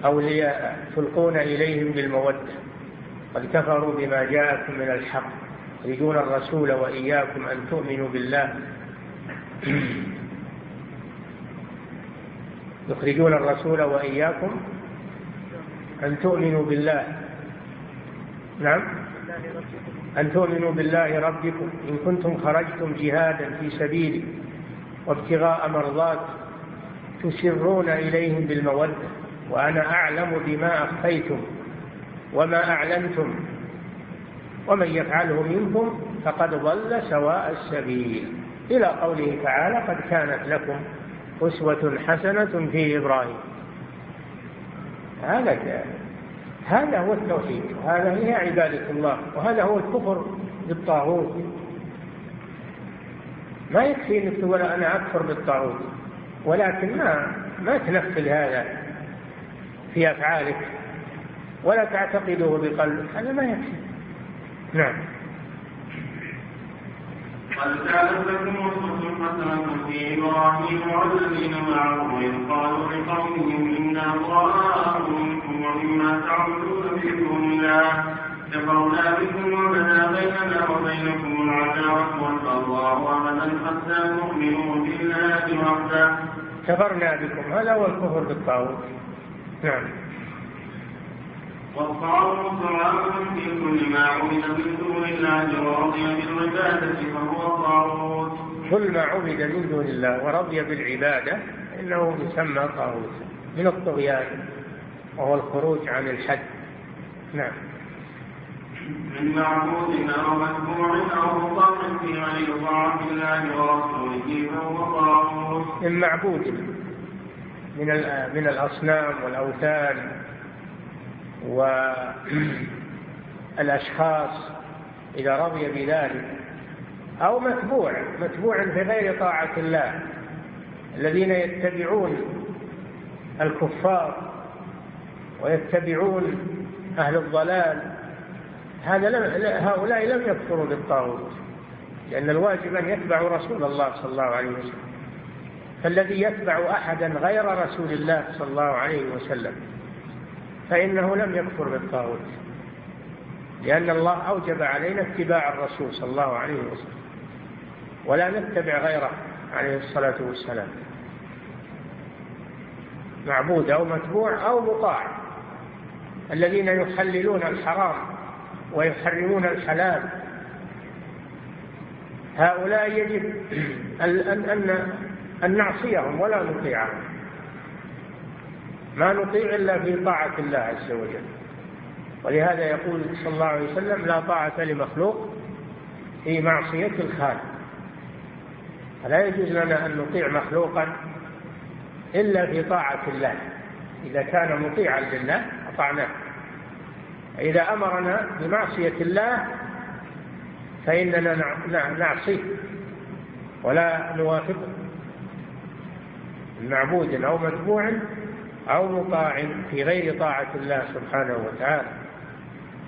أولياء تلقون إليهم بالمودة. قد كفروا بما جاءكم من الحق يريدون الرسول وإياكم أن تؤمنوا بالله. يخرجون الرسول وإياكم أن تؤمنوا بالله. نعم. أن تؤمنوا بالله ربكم. إن كنتم خرجتم جهادا في سبيلي وابتغاء مرضات تسرون إليهم بالمودة. وأنا أعلم بما أخفيتم وما أعلنتم. ومن يفعله منكم فقد ضل سواء السبيل. إلى قوله تعالى قد كانت لكم أسوة حسنة في إبراهيم. هذا هذا هو التوحيد وهذا هي عبادة الله وهذا هو الكفر بالطاغوت. ما يكفي إنك تقول أنا أكفر بالطاغوت ولكن ما ما تنفذ هذا في أفعالك ولا تعتقده بقلبك. هذا ما يكفي. نعم. قد كانت لكم أسوة حسنة في إبراهيم والذين معه إذ قالوا لقومهم إنا براء منكم ومما تعبدون من دون الله. كفرنا بكم وبدا بيننا وبينكم العداوة والبغضاء أبدا حتى تؤمنوا بالله وحده. كفرنا بكم. هذا هو الكفر بالطاغوت. نعم. والطاغوت عام في كل ما عبد من دون الله ورضي بالعبادة فهو طاغوت كل ما عبد من دون الله ورضي بالعبادة إنه يسمى طاغوت من الطغيان وهو الخروج عن الحد. نعم. من معبود أو متبوع أو مطاع في غير طاعة الله ورسوله فهو طاغوت من معبود. من من الأصنام والأوثان. والأشخاص إذا رضي بذلك أو متبوع متبوع في غير طاعة الله الذين يتبعون الكفار ويتبعون أهل الضلال هذا لم هؤلاء لم يكفروا بالطاغوت لأن الواجب أن يتبعوا رسول الله صلى الله عليه وسلم. فالذي يتبع أحدا غير رسول الله صلى الله عليه وسلم فإنه لم يكفر بالطاغوت لأن الله أوجب علينا اتباع الرسول صلى الله عليه وسلم ولا نتبع غيره عليه الصلاة والسلام. معبود أو متبوع أو مطاع. الذين يحللون الحرام ويحرمون الحلال. هؤلاء يجب أن, أن, أن نعصيهم ولا نطيعهم. ما نطيع إلا في طاعة الله عز وجل. ولهذا يقول صلى الله عليه وسلم لا طاعة لمخلوق في معصية الخالق. فلا يجوز لنا أن نطيع مخلوقا إلا في طاعة الله. إذا كان مطيعا لله أطعناه. إذا أمرنا بمعصية الله فإننا نعصيه ولا نوافقه. معبود أو متبوع أو مطاع في غير طاعة الله سبحانه وتعالى.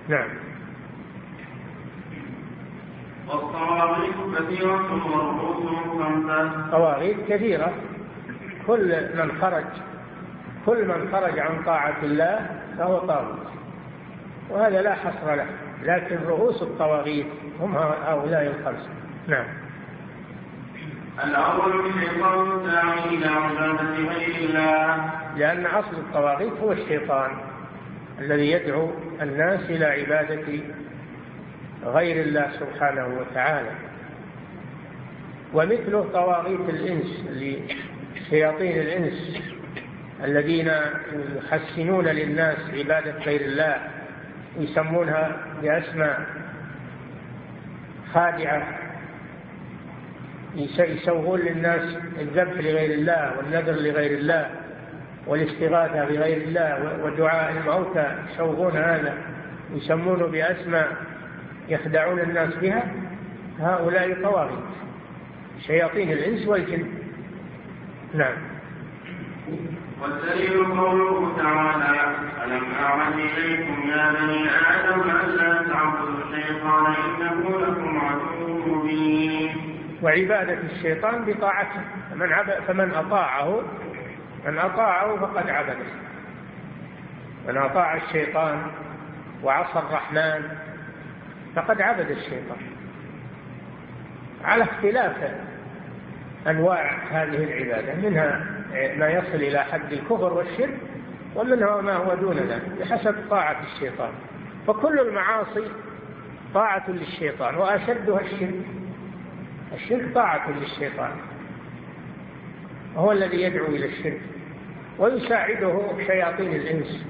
نعم. والطواغيت كثيرة ورؤوسهم طواغيت كثيرة. كل من خرج كل من خرج عن طاعة الله فهو طاغوت. وهذا لا حصر له لكن رؤوس الطواغيت هم هؤلاء الخمسة. نعم. الأول الشيطان الداعي إلى عبادة غير الله. لأن أصل الطواغيت هو الشيطان الذي يدعو الناس إلى عبادة غير الله سبحانه وتعالى. ومثله طواغيت الإنس شياطين الإنس الذين يحسنون للناس عبادة غير الله ويسمونها بأسماء خادعة. يسوغون للناس الذبح لغير الله والنذر لغير الله والاستغاثة بغير الله ودعاء الموتى يسوغون هذا يسمونه بأسماء يخدعون الناس بها. هؤلاء طواغيت شياطين الإنس والجن. نعم. والدليل قوله تعالى ألم أعهد إليكم يا بني آدم ألا تعبدوا الشيطان إنه لكم عدو مبين. وعبادة الشيطان بطاعته. فمن, عب... فمن أطاعه من أطاعه فقد عبده من أطاع الشيطان وعصى الرحمن فقد عبد الشيطان. على اختلاف أنواع هذه العبادة منها ما يصل إلى حد الكفر والشرك ومنها ما هو دون ذلك بحسب طاعة الشيطان. فكل المعاصي طاعة للشيطان وأشدها الشرك. الشرك طاعة للشيطان وهو الذي يدعو إلى الشرك ويساعده شياطين الإنس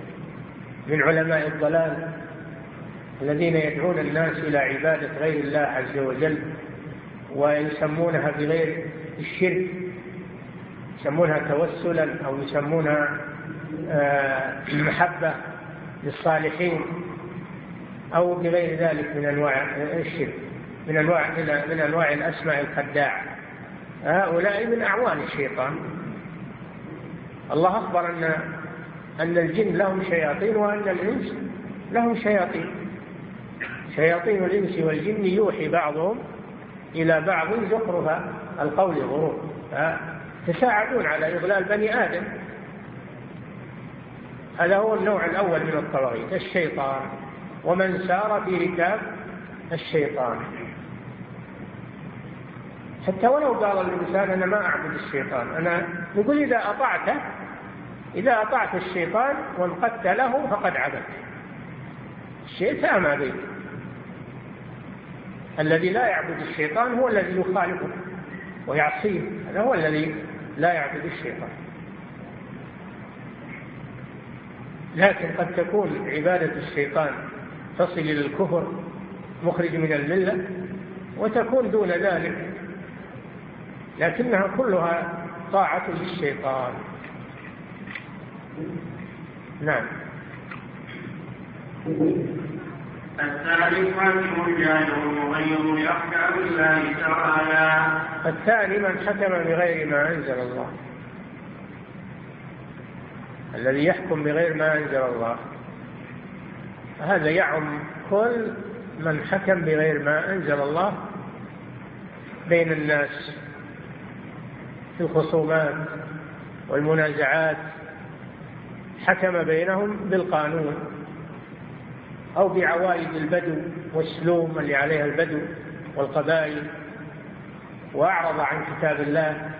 من علماء الضلال الذين يدعون الناس إلى عبادة غير الله عز وجل ويسمونها بغير الشرك يسمونها توسلا أو يسمونها آه، محبة للصالحين أو بغير ذلك من أنواع الشرك. من أنواع من أنواع الأسماء الخداعة هؤلاء من أعوان الشيطان. الله أخبر أن أن الجن لهم شياطين وأن الإنس لهم شياطين. شياطين الإنس والجن يوحي بعضهم إلى بعض زخرف القول غرور. تساعدون على إضلال بني آدم. هذا هو النوع الأول من الطواغيت الشيطان. ومن سار في ركاب الشيطان. حتى ولو قال الإنسان أنا ما أعبد الشيطان أنا يقول إذا أطعته إذا أطعت الشيطان وانقدت له فقد عبدت. الشيء سامى بينك الذي لا يعبد الشيطان هو الذي يخالفه ويعصيه هذا هو الذي لا يعبد الشيطان. لكن قد تكون عبادة الشيطان تصل إلى الكفر مخرج من الملة وتكون دون ذلك لكنها كلها طاعة للشيطان. نعم. الثالث من جاهل مغير بأحكام الله تعالى. الثاني من حكم بغير ما أنزل الله. الذي يحكم بغير ما أنزل الله. هذا يعم كل من حكم بغير ما أنزل الله بين الناس. في الخصومات والمنازعات حكم بينهم بالقانون أو بعوائد البدو والسلوم اللي عليها البدو والقبائل وأعرض عن كتاب الله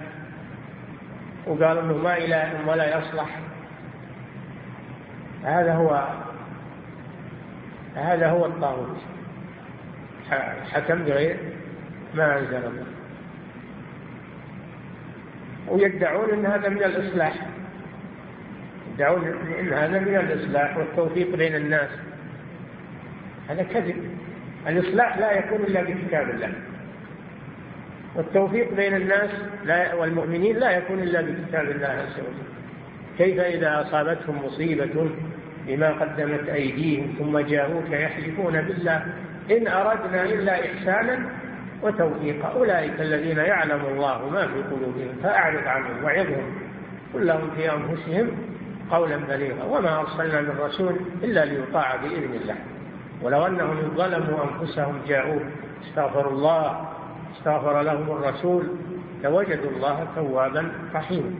وقال إنه ما إله ولا يصلح. هذا هو هذا هو الطاغوت. حكم بغير ما أنزل الله. ويدعون إن هذا من الإصلاح. يدعون إن هذا من الإصلاح والتوفيق بين الناس. هذا كذب. الإصلاح لا يكون إلا بكتاب الله. والتوفيق بين الناس لا والمؤمنين لا يكون إلا بكتاب الله عز وجل. كيف إذا أصابتهم مصيبة بما قدمت أيديهم ثم جاءوك يحلفون بالله إن أردنا إلا إحسانا وتوفيقا أولئك الذين يعلم الله ما في قلوبهم فأعرض عنهم وعظهم. قل لهم في أنفسهم قولا بليغا. وما أرسلنا من رسول إلا ليطاع بإذن الله. ولو أنهم ظلموا أنفسهم جاءوه استغفروا الله استغفر لهم الرسول لوجدوا الله توابا رحيما.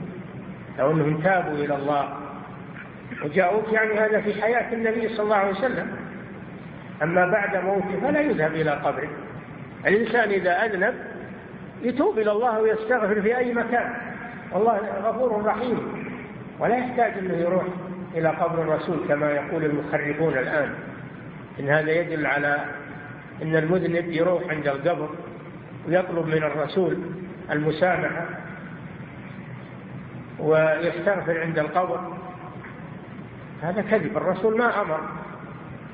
لو أنهم تابوا إلى الله وجاءوك يعني هذا في حياة النبي صلى الله عليه وسلم. أما بعد موته فلا يذهب إلى قبره. الإنسان إذا أذنب يتوب إلى الله ويستغفر في أي مكان. والله غفور رحيم. ولا يحتاج أنه يروح إلى قبر الرسول كما يقول المخربون الآن. إن هذا يدل على أن المذنب يروح عند القبر ويطلب من الرسول المسامحة ويستغفر عند القبر. هذا كذب. الرسول ما أمر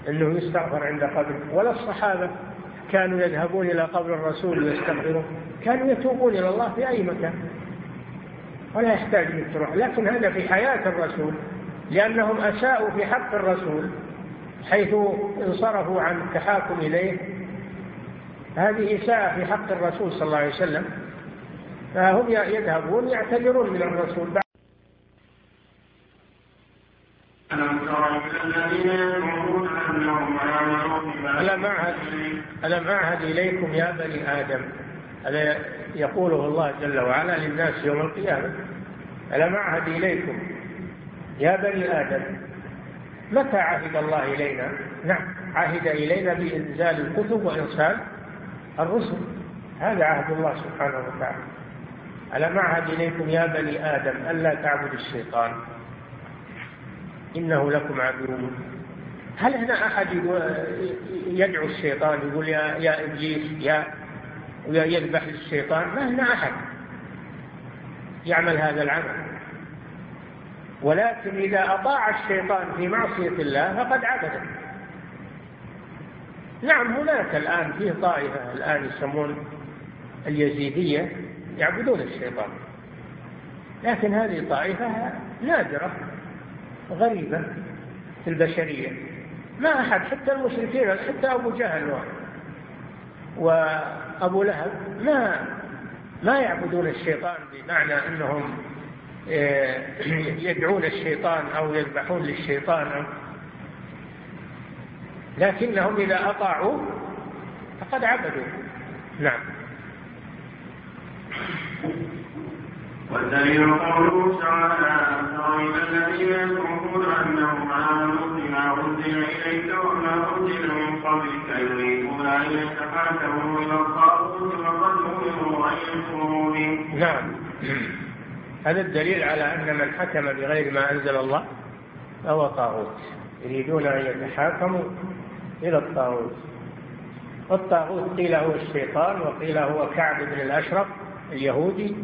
أنه يستغفر عند قبره. ولا الصحابة كانوا يذهبون إلى قبر الرسول ويستغفرون كانوا يتوبون إلى الله في أي مكان. ولا يحتاج أن تروح لكن هذا في حياة الرسول. لأنهم أساءوا في حق الرسول حيث انصرفوا عن التحاكم إليه. هذه إساءة في حق الرسول صلى الله عليه وسلم. فهم يذهبون يعتذرون من الرسول بعد ألم أعهد ألم أعهد إليكم يا بني آدم؟ هذا يقوله الله جل وعلا للناس يوم القيامة. ألم أعهد إليكم يا بني آدم؟ متى عهد الله إلينا؟ نعم عهد إلينا بإنزال الكتب وإرسال الرسل. هذا عهد الله سبحانه وتعالى. ألم أعهد إليكم يا بني آدم ألا تعبدوا الشيطان؟ إنه لكم عدو. هل هنا أحد يدعو الشيطان يقول يا, يا إبليس يا ويذبح الشيطان؟ ما هنا أحد يعمل هذا العمل. ولكن إذا أطاع الشيطان في معصية الله فقد عبده. نعم هناك الآن فيه طائفة الآن يسمون اليزيدية يعبدون الشيطان. لكن هذه طائفة نادرة. غريبة في البشرية. ما أحد حتى المشركين حتى أبو جهل وأبو لهب ما ما يعبدون الشيطان بمعنى أنهم آه، [CLEARS THROAT] يدعون الشيطان أو يذبحون للشيطان. لكنهم إذا أطاعوا فقد عبدوا. نعم. والدليل قوله تعالى الذين أنهم آمنوا بما أنزل إليك وما أنزل من قبلك يريدون أن يتحاكموا إلى الطاغوت أمروا أن نعم. هذا الدليل على أن من حكم بغير ما أنزل الله فهو طاغوت. يريدون أن يتحاكموا إلى الطاغوت. والطاغوت قيل هو الشيطان وقيل هو كعب بن الأشرف اليهودي.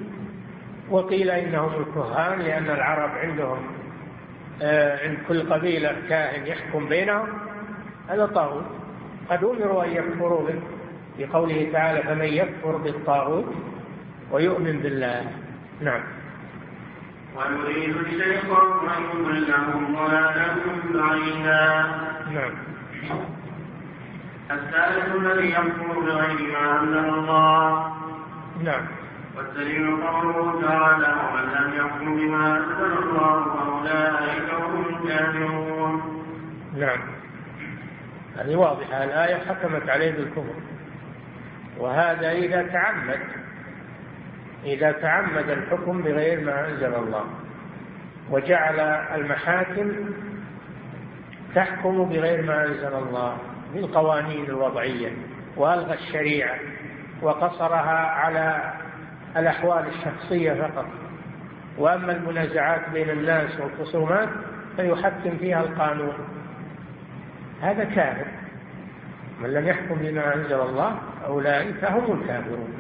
وقيل إنهم الكهان لأن العرب عندهم آه، عند كل قبيلة كاهن يحكم بينهم. هذا طاغوت. قد أمروا أن يكفروا به. بقوله تعالى فمن يكفر بالطاغوت ويؤمن بالله. نعم. ويريد الشيطان أن يضلهم ضلالهم بعيدا. نعم. الثالث الذي يكفر بغير ما أنزل الله. نعم. والدليل قوله تعالى ومن لم يحكم بما أنزل الله فأولئك هم الكافرون. نعم. هذه واضحة. الآية حكمت عليه بالكفر. وهذا إذا تعمد إذا تعمد الحكم بغير ما أنزل الله. وجعل المحاكم تحكم بغير ما أنزل الله بالقوانين الوضعية وألغى الشريعة وقصرها على الأحوال الشخصية فقط. وأما المنازعات بين الناس والخصومات فيحكم فيها القانون. هذا كافر من لم يحكم بما أنزل الله أولئك هم الكافرون.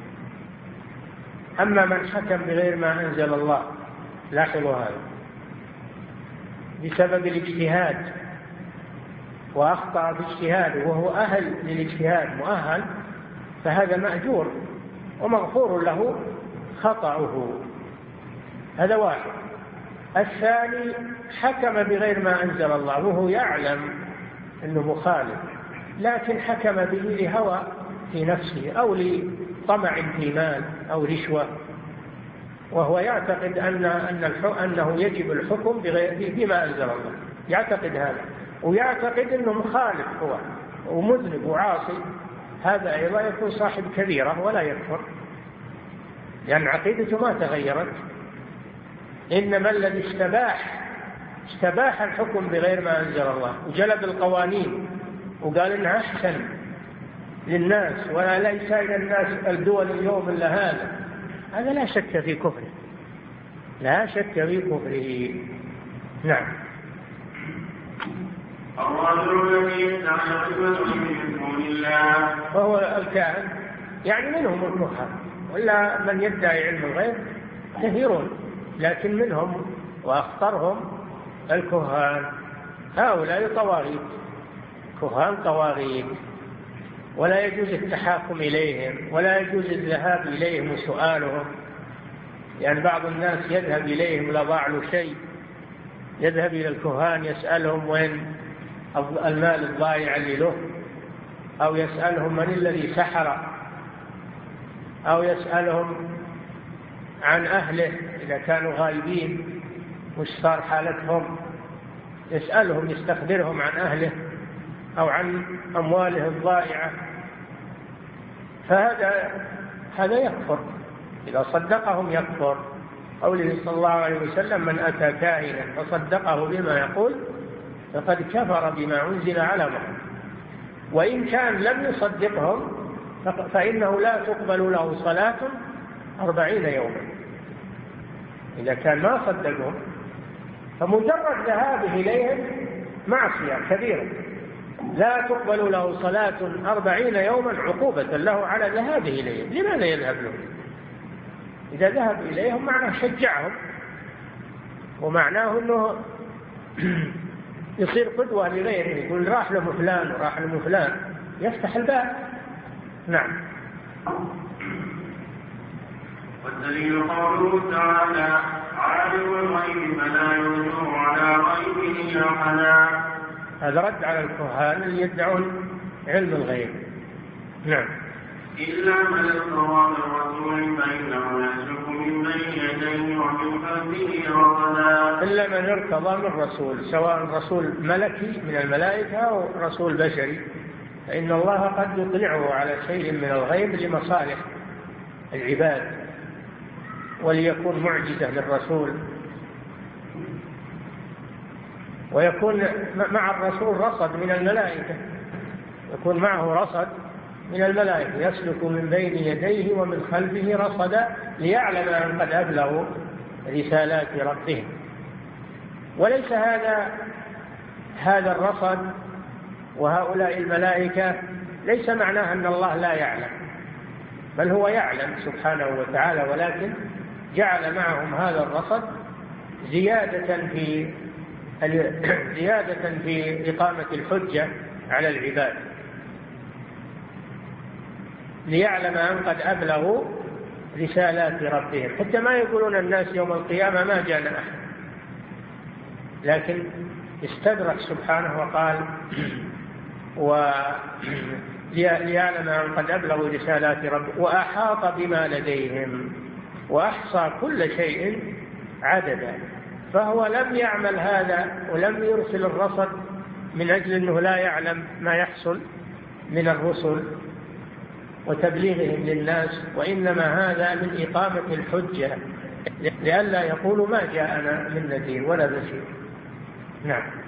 أما من حكم بغير ما أنزل الله لاحظوا هذا. بسبب الاجتهاد وأخطأ في اجتهاده وهو أهل للاجتهاد مؤهل فهذا مأجور ومغفور له. خطأه. هذا واحد. الثاني حكم بغير ما أنزل الله وهو يعلم أنه مخالف لكن حكم به لهوى في نفسه أو لطمع في مال أو رشوة. وهو يعتقد أن أن أنه يجب الحكم بغير بما أنزل الله. يعتقد هذا. ويعتقد أنه مخالف هو ومذنب وعاصي. هذا أيضا يكون صاحب كبيرة ولا يكفر. لأن عقيدته ما تغيرت. إنما الذي استباح استباح الحكم بغير ما أنزل الله. وجلب القوانين. وقال إنها أحسن للناس ولا ليس إلى الناس الدول اليوم إلا هذا. هذا لا شك في كفره. لا شك في كفره. نعم. الرجل الذي يدعي من دون الله. وهو الكاهن. يعني منهم الكهان ولا من يدعي علم الغيب كثيرون لكن منهم وأخطرهم الكهان. هؤلاء طواغيت كهان طواغيت. ولا يجوز التحاكم إليهم ولا يجوز الذهاب إليهم وسؤالهم يعني بعض الناس يذهب إليهم لا ضاع له شيء. يذهب إلى الكهان يسألهم وين المال الضائع اللي له أو يسألهم من الذي سحر. أو يسألهم عن أهله إذا كانوا غايبين وش صار حالتهم؟ يسألهم يستخبرهم عن أهله أو عن أمواله الضائعة. فهذا هذا يكفر. إذا صدقهم يكفر. قوله صلى الله عليه وسلم من أتى كاهنا فصدقه بما يقول فقد كفر بما أنزل على محمد. وإن كان لم يصدقهم فإنه لا تقبل له صلاة أربعين يوما. إذا كان ما صدقهم فمجرد ذهابه إليهم معصية كبيرة. لا تقبل له صلاة أربعين يوما عقوبة له على ذهابه إليهم. لماذا يذهب لهم إذا ذهب إليهم معناه شجعهم ومعناه أنه [CLEARS THROAT] يصير قدوة لغيره يقول راح له فلان وراح له فلان يفتح الباب. نعم. والدليل قوله تعالى عالم الغيب فلا يظهر على غيبه احدا هذا رد على الكهان اللي يدعون علم الغيب. نعم. إلا من ارتضى من رسول فإنه يسلك من بين يديه ومن خلفه رصدا إلا من ارتضى من رسول سواء رسول ملكي من الملائكة أو رسول بشري. فإن الله قد يطلعه على شيء من الغيب لمصالح العباد وليكون معجزة للرسول. ويكون مع الرسول رصد من الملائكة. يكون معه رصد من الملائكة. يسلك من بين يديه ومن خلفه رصدا ليعلم أن قد أبلغوا رسالات ربهم وليس هذا هذا الرصد وهؤلاء الملائكة ليس معناه أن الله لا يعلم بل هو يعلم سبحانه وتعالى ولكن جعل معهم هذا الرصد زيادة في [CLEARS THROAT] زيادة في إقامة الحجة على العباد. ليعلم أن قد أبلغوا رسالات ربهم. حتى ما يقولون الناس يوم القيامة ما جاءنا أحد. لكن استدرك سبحانه وقال و ليعلم أن قد أبلغوا رسالات ربهم وأحاط بما لديهم وأحصى كل شيء عددا. فهو لم يعمل هذا ولم يرسل الرصد من أجل أنه لا يعلم ما يحصل من الرسل وتبليغهم للناس وإنما هذا من إقامة الحجة لئلا يقولوا ما جاءنا من نذير ولا بشير. نعم.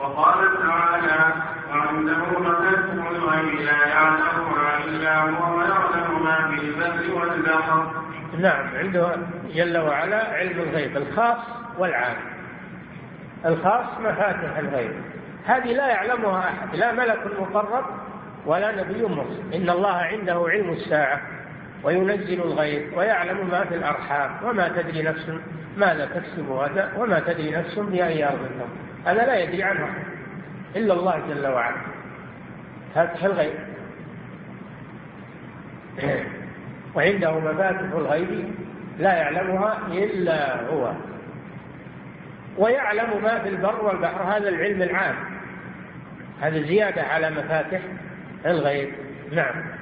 وقال تعالى وعنده مفاتح الغيب لا يعلمها إلا هو ويعلم ما في البر والبحر. نعم عنده جل وعلا علم الغيب الخاص والعام. الخاص مفاتح الغيب. هذه لا يعلمها أحد لا ملك مقرب ولا نبي مرسل. إن الله عنده علم الساعة وينزل الغيب ويعلم ما في الأرحام. وما تدري نفس ماذا تكسب غدا وما تدري نفس بأي أرض تموت. هذا لا يدري عنه إلا الله جل وعلا. فاتح الغيب؟ [CLEARS THROAT] وعنده مفاتح الغيب لا يعلمها إلا هو. ويعلم ما في البر والبحر هذا العلم العام. هذا زيادة على مفاتح الغيب. نعم.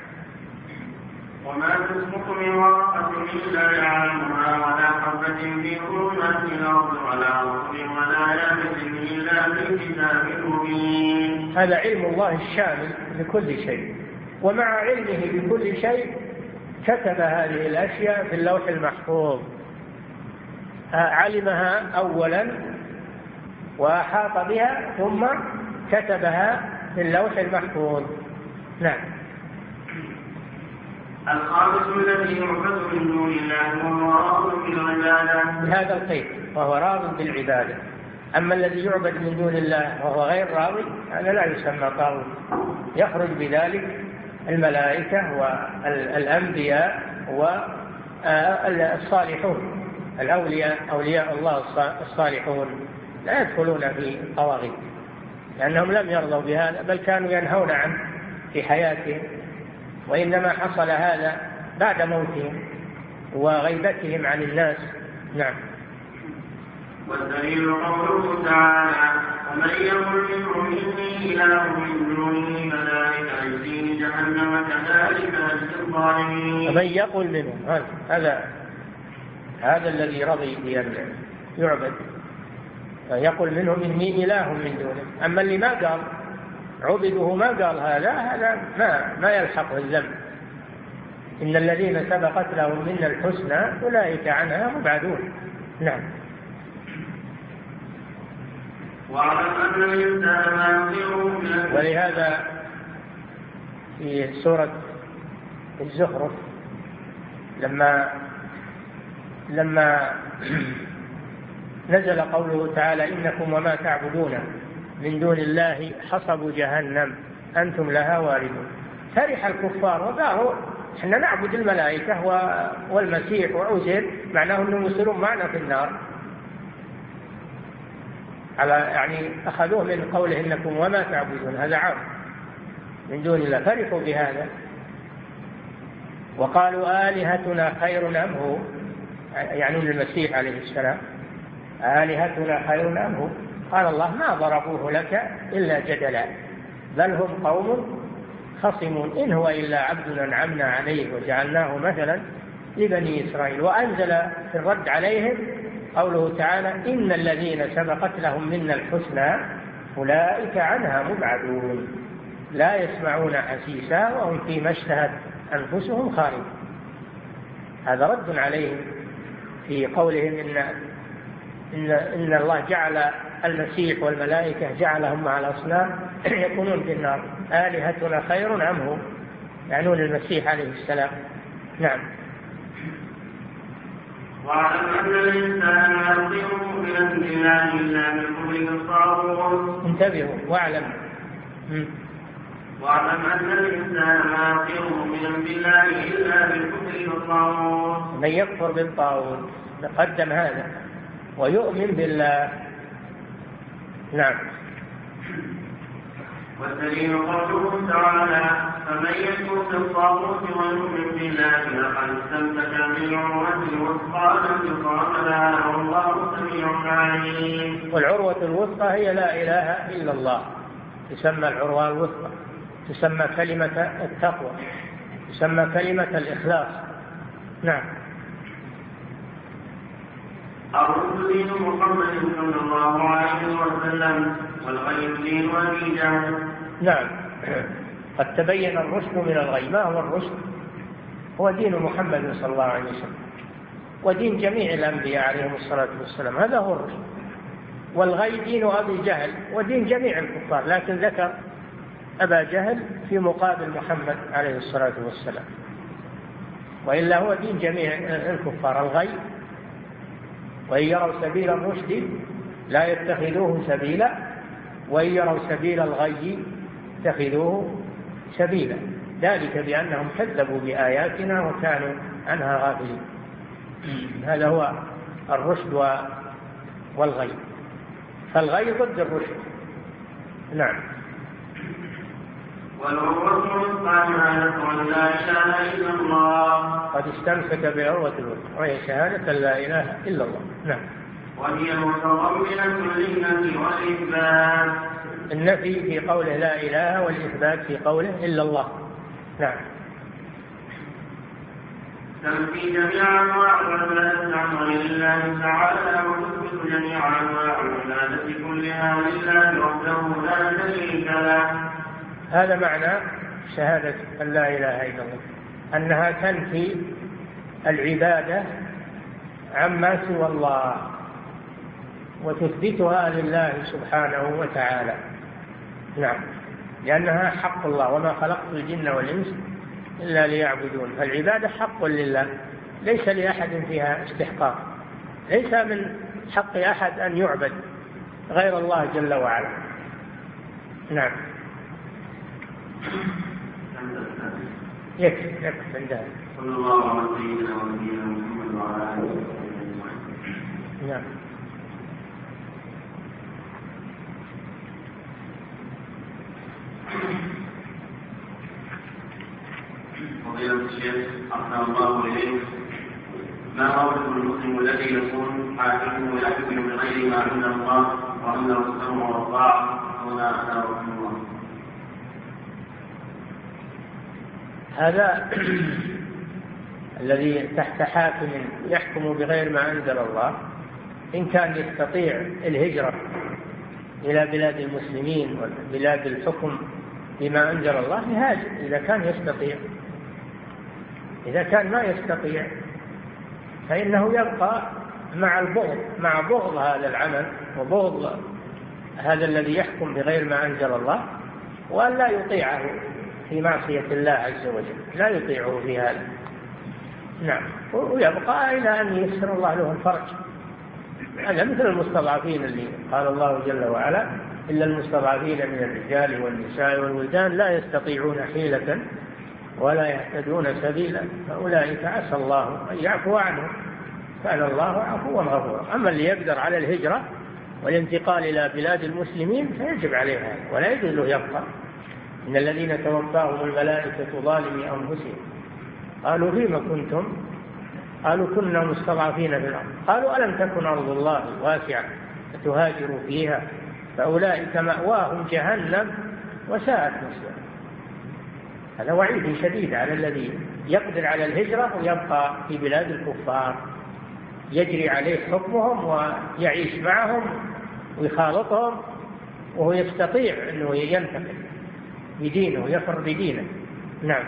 وما تسقط من ورقة إلا يعلمها ولا حبة في ظلمات الأرض ولا رطب ولا يابس إلا في كتاب مبين. هذا علم الله الشامل لكل شيء. ومع علمه بكل شيء كتب هذه الأشياء في اللوح المحفوظ. علمها أولا وأحاط بها ثم كتبها في اللوح المحفوظ. نعم. الخامس الذي يعبد من دون الله وهو راض بالعبادة. بهذا القيد وهو راض بالعبادة. أما الذي يعبد من دون الله وهو غير راضي هذا لا يسمى طاغوت يخرج بذلك الملائكة والأنبياء والصالحون. الأولياء أولياء الله الصالحون. لا يدخلون في الطواغيت لأنهم لم يرضوا بهذا بل كانوا ينهون عنه في حياتهم. وإنما حصل هذا بعد موتهم وغيبتهم عن الناس. نعم. والدليل قوله تعالى ومن يقل منهم إني إله من دونه فذلك يجزيه جهنم كذلك نجزي الظالمين. ومن يقل منهم هذا هذا الذي رضي بأن يعبد. يقول منهم إني إله من دونه. أما اللي ما قال عبده ما قال هذا هذا ما ما يلحقه الذنب إن الذين سبقت لهم منا الحسنى أولئك عنها مبعدون. نعم. ولهذا في سورة الزخرف لما لما [CLEARS THROAT] نزل قوله تعالى إنكم وما تعبدون من دون الله حصب جهنم. أنتم لها واردون. فرح الكفار وقالوا إحنا نعبد الملائكة والمسيح وعزير معناه أنهم يصيرون معنا في النار. على يعني أخذوه من قوله إنكم وما تعبدون هذا عام. من دون الله. فرحوا بهذا. وقالوا آلهتنا خير أم هو؟ يعني المسيح عليه السلام. آلهتنا خير أم هو؟ قال الله ما ضربوه لك إلا جدلا بل هم قوم خصمون. إن هو إلا عبد أنعمنا عليه وجعلناه مثلا لبني إسرائيل. وأنزل في الرد عليهم قوله تعالى إن الذين سبقت لهم منا الحسنى أولئك عنها مبعدون. لا يسمعون حسيسا وهم فيما اشتهت أنفسهم خالدون. هذا رد عليهم في قولهم إن إن إن الله جعل المسيح والملائكة جعلهم مع الأصنام [CLEARS THROAT] يكونون في النار. آلهتنا خير أم هم يعنون المسيح عليه السلام. نعم. واعلم أن الإنسان لا يصير مؤمنا بالله إلا بكفر الطاغوت. انتبهوا واعلم. واعلم أن الإنسان لا يصير مؤمنا بالله إلا بكفر الطاغوت. من يكفر بالطاغوت تقدم هذا. ويؤمن بالله. نعم. والدليل قوله تعالى فمن يكفر بالطاغوت ويؤمن بالله فقد استمسك بالعروة الوثقى لا انفصام لها والله سميع عليم. والعروة الوثقى هي لا إله إلا الله. تسمى العروة الوثقى. تسمى كلمة التقوى. تسمى كلمة الإخلاص. نعم. الرسل دين محمد صلى الله عليه وسلم والغيب دين أبي جهل. نعم. قد تبين الرشد من الغي ما هو الرشد؟ هو دين محمد صلى الله عليه وسلم. ودين جميع الأنبياء عليهم الصلاة والسلام. هذا هو الرشد. والغي دين أبي جهل. ودين جميع الكفار. لكن ذكر أبا جهل في مقابل محمد عليه الصلاة والسلام. وإلا هو دين جميع الكفار. الغي وإن يروا سبيل الرشد لا يتخذوه سبيلا وإن يروا سبيل الغي اتخذوه سبيلا. ذلك بأنهم كذبوا بآياتنا وكانوا عنها غافلين. هذا هو الرشد والغي. فالغي ضد الرشد. نعم. والعروة لا إله إلا الله. قد استمسك بالعروة الوثقى وهي شهادة لا إله إلا الله. نعم. وهي متضمنة للنفي والإثبات. النفي في قوله لا إله والإثبات في قوله إلا الله. نعم. تنفي جميع أنواع العبادة عن غير الله تعالى وتثبت جميع أنواع العبادة كلها لله وحده لا شريك له. هذا معنى شهادة أن لا إله إلا الله. أنها تنفي العبادة عما سوى الله وتثبتها لله سبحانه وتعالى. نعم. لأنها حق الله. وما خلقت الجن والإنس إلا ليعبدون. فالعبادة حق لله. ليس لأحد فيها استحقاق. ليس من حق أحد أن يعبد غير الله جل وعلا. نعم. يكفي يكفي عندها صلى الله على سيدنا ونبينا محمد وعلى آله وصحبه نعم. فضيلة الشيخ أحسن الله إليك. ما موقف المسلم الذي يكون حاكمه يحكم بغير ما عند الله وأنه السمع والطاعة؟ هنا أنا رسول الله هذا [CLEARS THROAT] الذي تحت حاكم يحكم بغير ما أنزل الله إن كان يستطيع الهجرة إلى بلاد المسلمين وبلاد الحكم بما أنزل الله يهاجر إذا كان يستطيع. إذا كان ما يستطيع فإنه يبقى مع البغض مع بغض هذا العمل وبغض هذا الذي يحكم بغير ما أنزل الله وأن لا يطيعه. في معصية الله عز وجل. لا يطيعه في هذا. نعم. ويبقى إلى أن ييسر الله له الفرج. هذا مثل المستضعفين اللي قال الله جل وعلا إلا المستضعفين من الرجال والنساء والولدان لا يستطيعون حيلة ولا يهتدون سبيلا. فأولئك عسى الله أن يعفو عنهم. كان الله عفوا غفورا. أما اللي يقدر على الهجرة والانتقال إلى بلاد المسلمين فيجب عليه هذا ولا يجوز له يبقى. إن الذين توفاهم الملائكة ظالمي أنفسهم. قالوا فيما كنتم؟ قالوا كنا مستضعفين في الأرض. قالوا ألم تكن أرض الله واسعة فتهاجروا فيها فأولئك مأواهم جهنم وساءت مصيرا هذا وعيد شديد على الذي يقدر على الهجرة ويبقى في بلاد الكفار. يجري عليه حكمهم ويعيش معهم ويخالطهم وهو يستطيع أنه ينتقل بدينه ويفر بدينه. نعم.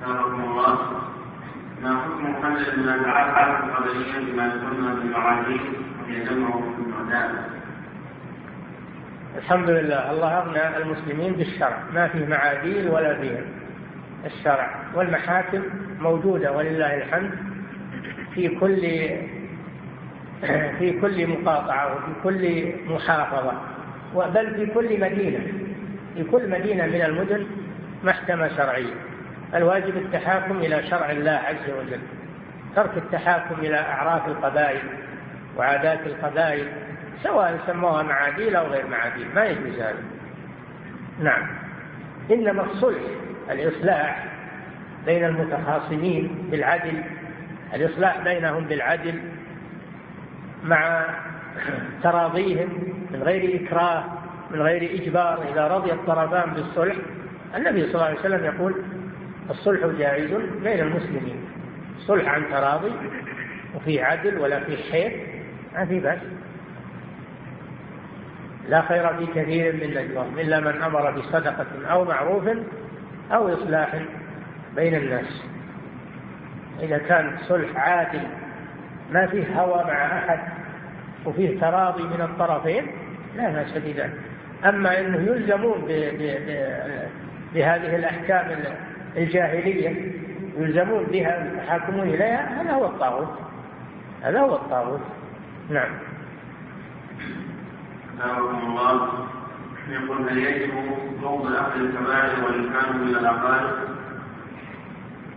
نعم الله. ما حكم بما يسمى في المعدات الحمد لله الله أغنى المسلمين بالشرع. ما فيه معاديل ولا فيه الشرع والمحاكم موجودة ولله الحمد. في كل في كل مقاطعة وفي كل محافظة بل في كل مدينة. في كل مدينة من المدن محكمة شرعية. الواجب التحاكم إلى شرع الله عز وجل. ترك التحاكم إلى أعراف القبائل وعادات القبائل سواء سموها معاديل أو غير معاديل ما يجوز هذا. نعم. إنما الصلح الإصلاح بين المتخاصمين بالعدل الإصلاح بينهم بالعدل مع تراضيهم من غير إكراه من غير إجبار إذا رضي الطرفان بالصلح النبي صلى الله عليه وسلم يقول الصلح جائز بين المسلمين صلح عن تراضي وفي عدل ولا في حيف ما في بأس. لا خير في كثير من نجواهم إلا من أمر بصدقة أو معروف أو إصلاح بين الناس. إذا كان صلح عادل ما فيه هوى مع أحد وفيه تراضي من الطرفين لا بأس بذلك. أما أنه يلزمون بهذه الأحكام الجاهلية يلزمون بها يتحاكمون إليها هذا هو الطاغوت. هذا هو الطاغوت. نعم. نعم الله يقول هل يجب قوم أهل الكبائر والإنسان من الأقارب؟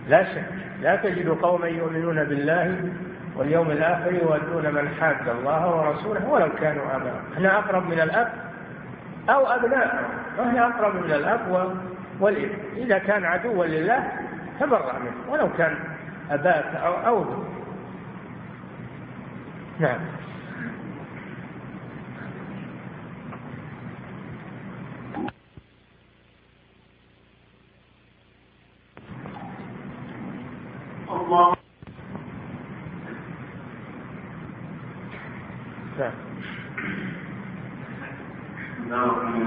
لا شك. لا تجد قوما يؤمنون بالله واليوم الآخر يودون من حاد الله ورسوله ولو كانوا آباء إحنا أقرب من الأب أو أبناء إحنا أقرب من الأب والابن إذا كان عدوا لله تبرأ منه ولو كان أباك أو أو نعم الله نعم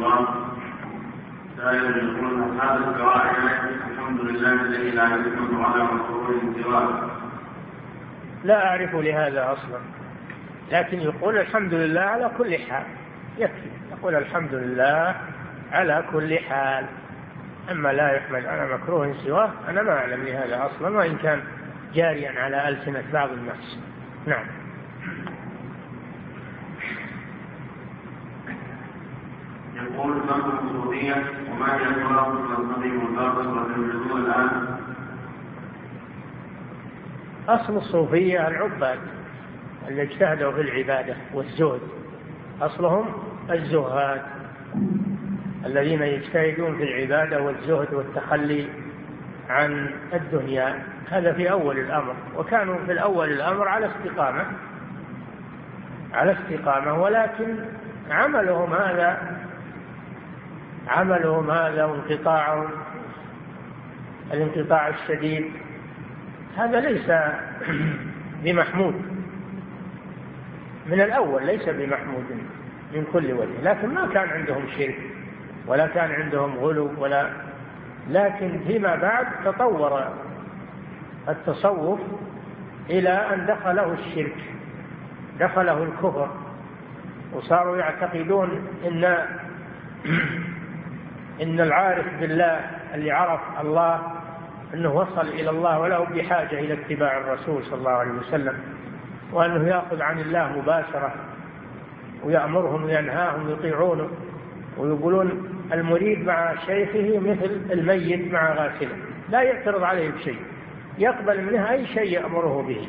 لا أعرف لهذا أصلا. لكن يقول الحمد لله على كل حال. يكفي. يقول الحمد لله على كل حال. أما لا يحمد على مكروه سواه أنا ما أعلم لهذا أصلا. وإن كان جاريا على ألسنة بعض الناس. نعم. يقول الصوفية وما وتنجزون الآن. أصل الصوفية العباد اللي اجتهدوا في العبادة والزهد أصلهم الزهاد. الذين يجتهدون في العبادة والزهد والتخلي عن الدنيا هذا في أول الأمر. وكانوا في الأول الأمر على استقامة على استقامة ولكن عملهم هذا عملهم هذا وانقطاعهم الانقطاع الشديد. هذا ليس [CLEARS THROAT] بمحمود. من الأول ليس بمحمود من كل وجه لكن ما كان عندهم شرك ولا كان عندهم غلو ولا لكن فيما بعد تطور التصوف إلى أن دخله الشرك دخله الكفر وصاروا يعتقدون أن [CLEARS THROAT] إن العارف بالله اللي عرف الله أنه وصل إلى الله وله بحاجة إلى اتباع الرسول صلى الله عليه وسلم وأنه يأخذ عن الله مباشرة ويأمرهم وينهاهم يطيعونه ويقولون المريد مع شيخه مثل الميت مع غاسله لا يعترض عليه بشيء يقبل منه أي شيء يأمره به.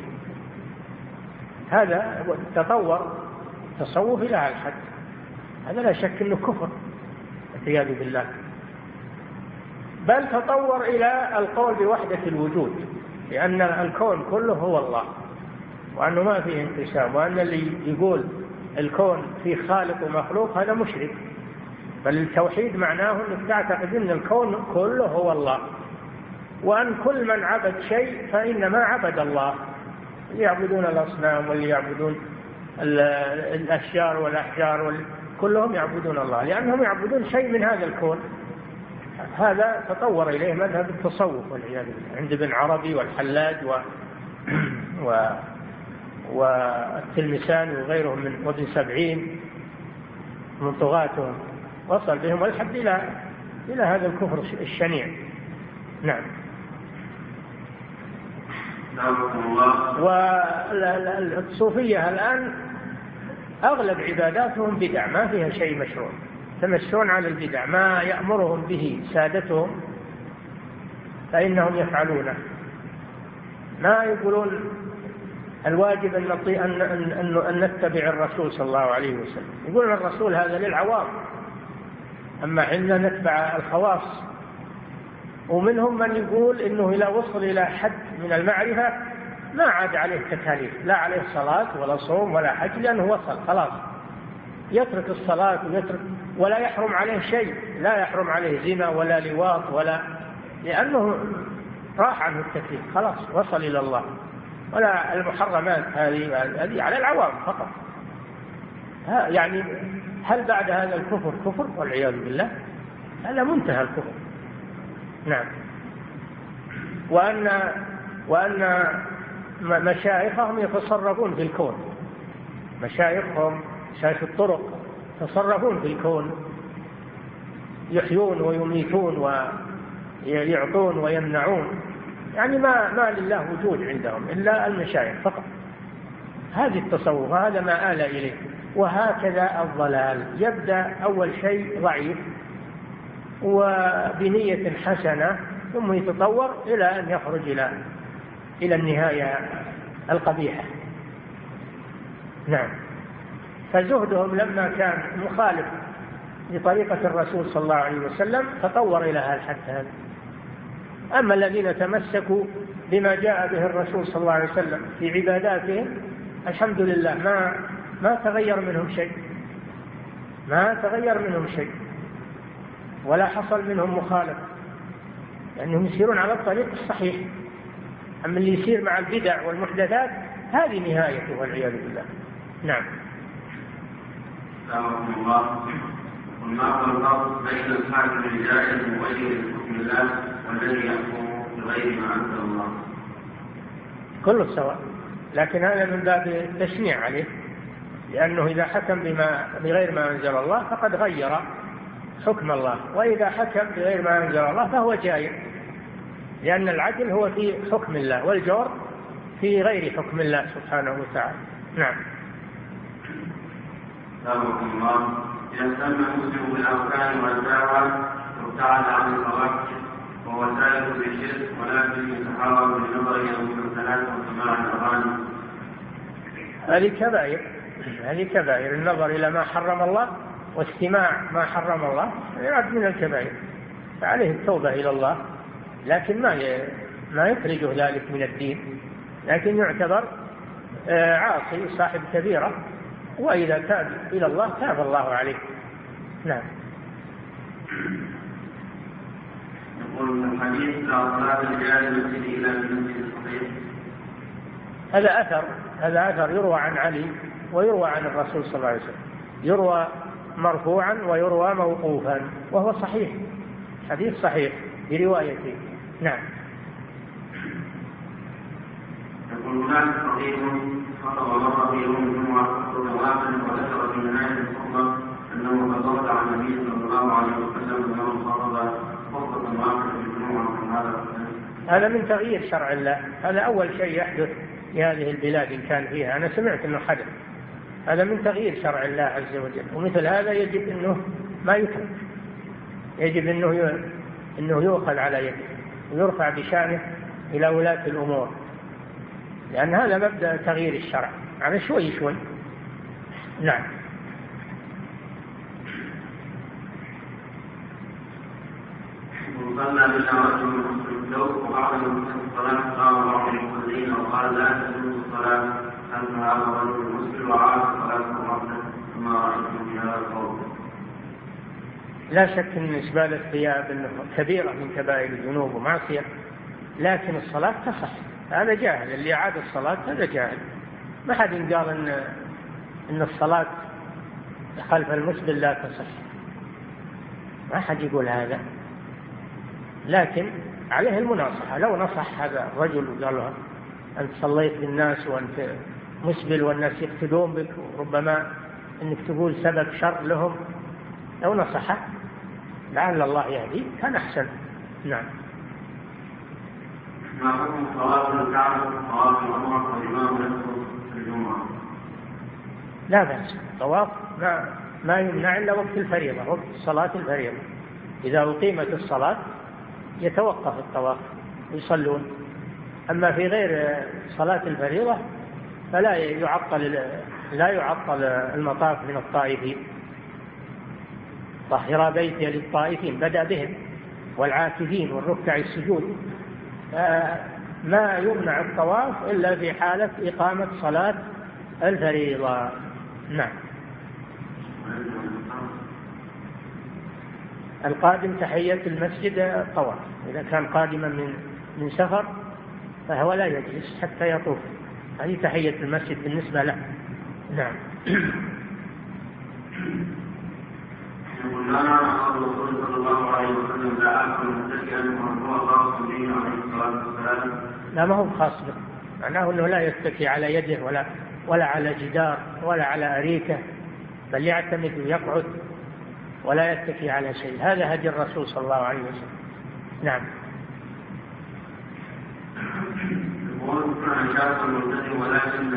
هذا تطور تصوف إلى هذا الحد. هذا لا شك أنه كفر. والعياذ بالله. بل تطور إلى القول بوحدة الوجود لأن الكون كله هو الله وأنه ما فيه انقسام وأن اللي يقول الكون فيه خالق ومخلوق هذا مشرك. بل التوحيد معناه أنك تعتقد أن الكون كله هو الله. وأن كل من عبد شيء فإنما عبد الله. يعبدون الأصنام واللي يعبدون الأشجار والأحجار كلهم يعبدون الله لأنهم يعبدون شيء من هذا الكون. هذا تطور إليه مذهب التصوف والعياذ بالله. عند ابن عربي والحلاج و, [CLEARS THROAT] و والتلمسان وغيرهم من وابن سبعين من طغاتهم. وصل بهم الحد إلى إلى هذا الكفر الشنيع. نعم. والصوفية الآن أغلب عباداتهم بدع ما فيها شيء مشروع. تمشون على البدع ما يأمرهم به سادتهم فإنهم يفعلونه. ما يقولون الواجب أن, أن, أن, أن نتبع الرسول صلى الله عليه وسلم. يقولون الرسول هذا للعوام. أما عندنا نتبع الخواص. ومنهم من يقول إنه إذا وصل إلى حد من المعرفة ما عاد عليه تكاليف لا عليه صلاة ولا صوم ولا حج لأنه وصل خلاص. يترك الصلاة ويترك ولا يحرم عليه شيء لا يحرم عليه زنا ولا لواط ولا لأنه راح عنه التكليف خلاص وصل إلى الله. ولا المحرمات هذه هذه على العوام فقط. ها يعني هل بعد هذا الكفر كفر؟ والعياذ بالله. هذا منتهى الكفر. نعم. وأن وأن مشايخهم يتصرفون في الكون. مشايخهم مشايخ الطرق يتصرفون في الكون. يحيون ويميتون ويعطون ويمنعون. يعني ما ما لله وجود عندهم إلا المشايخ فقط. هذه التصوف هذا ما آل إليه. وهكذا الضلال. يبدأ أول شيء ضعيف. وبنية حسنة ثم يتطور إلى أن يخرج إلى إلى النهاية القبيحة. نعم. فزهدهم لما كان مخالف لطريقة الرسول صلى الله عليه وسلم تطور إلى هذا الحد هذا. أما الذين تمسكوا بما جاء به الرسول صلى الله عليه وسلم في عباداتهم الحمد لله ما ما تغير منهم شيء. ما تغير منهم شيء. ولا حصل منهم مخالفة. لأنهم يسيرون على الطريق الصحيح. أما اللي يسير مع البدع والمحدثات هذه نهايته والعياذ بالله. نعم. هو الفرق بين الحاكم الجائز مغير لحكم الله والذي يحكم بغير ما أنزل الله؟ كله سواء لكن هذا من باب التشنيع عليه. لأنه إذا حكم بما بغير ما أنزل الله فقد غير حكم الله. وإذا حكم بغير ما أنزل الله فهو جائر لأن العدل هو في حكم الله والجور في غير حكم الله سبحانه وتعالى. نعم. الله إذا بالأركان والدعوة وابتعد عن وهو بالشرك ولكن بالنظر إلى المسلسلات وسماع الأغاني هذه كبائر. هذه كبائر. النظر إلى ما حرم الله واستماع ما حرم الله يراد من الكبائر. فعليه التوبة إلى الله. لكن ما ما يخرجه ذلك من الدين. لكن يعتبر آه، عاصي صاحب كبيرة وإذا تاب إلى الله تاب الله عليه. نعم. هذا أثر هذا أثر يروى عن علي ويروى عن الرسول صلى الله عليه وسلم. يروى مرفوعا ويروى موقوفا وهو صحيح. حديث صحيح بروايته نعم. يقول هناك صحيح خطب مر في يوم الجمعة خطبة واحد وذكر في نهاية الخطبة أنه قد عن النبي صلى الله عليه وسلم أنه خطب خطبة واحدة في الجمعة من هذا هذا من تغيير شرع الله. هذا أول شيء يحدث في هذه البلاد إن كان فيها. أنا سمعت أنه حدث. هذا من تغيير شرع الله عز وجل. ومثل هذا يجب أنه ما يترك. يجب أنه أنه يؤخذ على يده. ويرفع بشأنه إلى ولاة الأمور. لأن هذا مبدأ تغيير الشرع. على شوي شوي. نعم. صلى بنا رجل الثوب وبعض الصلاة قام بعض المصلين وقال لا تجوز الصلاة. أن هذا الرجل مسلم وعاد صلاته رحمة ثم رأيتم في هذا القول لا شك أن إسبال الثياب كبيرة من كبائر الذنوب ومعصية لكن الصلاة تصح. هذا جاهل اللي أعاد الصلاة هذا جاهل. ما حد قال إن إن الصلاة خلف المسبل لا تصح. ما حد يقول هذا. لكن عليه المناصحة. لو نصح هذا الرجل وقال له أنت صليت بالناس وأنت مسبل والناس يقتدون بك وربما أنك تقول سبب شر لهم لو نصحه لعل الله يهدي كان أحسن. نعم. ما حكم صلاة الكعبة صلاة والإمام يدخل الجمعة؟ لا بأس. الطواف ما ما يمنع إلا وقت الفريضة وقت صلاة الفريضة. إذا أقيمت الصلاة يتوقف الطواف يصلون. أما في غير صلاة الفريضة فلا يعطل لا يعطل المطاف من الطائفين. طهر بيتي للطائفين بدأ بهم والعاكفين والركع السجود. ما يمنع الطواف إلا في حالة إقامة صلاة الفريضة. نعم. القادم تحية المسجد الطواف إذا كان قادما من من سفر فهو لا يجلس حتى يطوف. هذه تحية المسجد بالنسبة له. نعم. لا ما هو خاص به. معناه أنه لا يتكي على يده ولا ولا على جدار ولا على أريكة بل يعتمد ويقعد ولا يتكي على شيء. هذا هدي الرسول صلى الله عليه وسلم. نعم. ولكن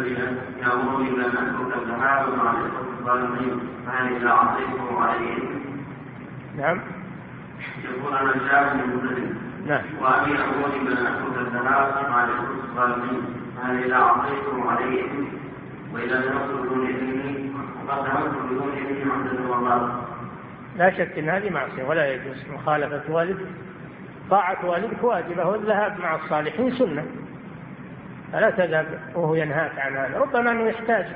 مع الظالمين فهل إذا عليهم؟ نعم. يقول أنا شاب ملتزم. نعم. وأبي يامرني بان اترك الذهاب مع الظالمين فهل إذا عصيته عليهم وإذا ذهبت بدون إذنه وقد ذهبت بدون إذنه عند الله لا شك إن هذه معصية ولا يجوز مخالفة والد طاعة والدك واجبة والذهاب مع الصالحين سنة فلا تذهب وهو ينهاك عن هذا ربما أنه يحتاجك.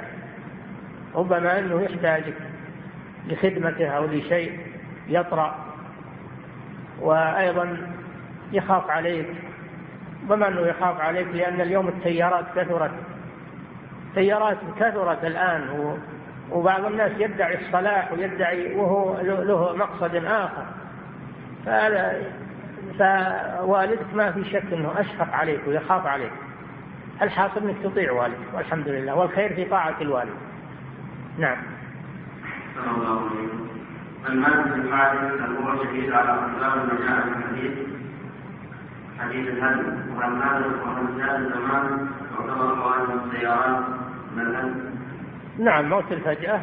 ربما أنه يحتاجك لخدمته أو لشيء يطرأ وأيضا يخاف عليك. ربما أنه يخاف عليك لأن اليوم التيارات كثرت. التيارات كثرت الآن وبعض الناس يدعي الصلاح ويدعي وهو له مقصد آخر. فوالدك ما في شك أنه أشفق عليك ويخاف عليك. الحاصل أنك تطيع والدك والحمد لله. والخير في طاعة الوالد. نعم. المال على أسباب الحديث. حديث هذا يعتبر السيارات من نعم موت الفجأة.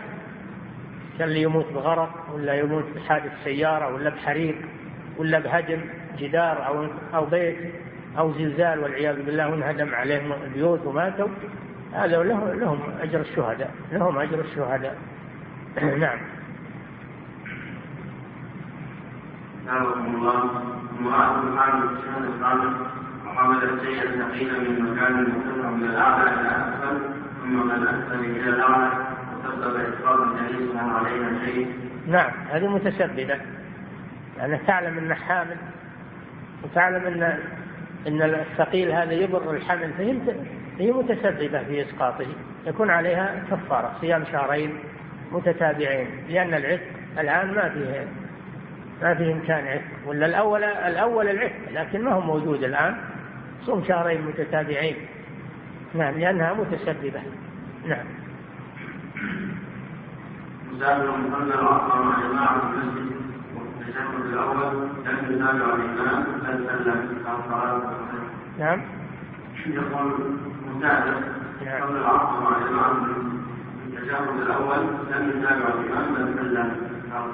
كان يموت بغرق ولا يموت بحادث سيارة ولا بحريق ولا بهدم جدار أو أو بيت. أو زلزال والعياذ بالله وانهدم عليهم البيوت وماتوا هذا له لهم أجر الشهداء لهم أجر الشهداء. [CLEARS THROAT] نعم. من مكان من إلى ثم من إلى الأعلى نعم هذه متسببة لأنها تعلم أنه حامل وتعلم أن إن الثقيل هذا يضر الحمل فهي هي متسببه في إسقاطه. يكون عليها كفارة صيام شهرين متتابعين لأن العتق الآن ما فيه ما فيه إمكان عتق. ولا الأول الأول العتق لكن ما هو موجود الآن. صوم شهرين متتابعين. نعم لأنها متسببه نعم. صلى العصر مع جماعة المسجد الأول لم يتابع صلاة نعم يقول التشهد الأول لم يتابع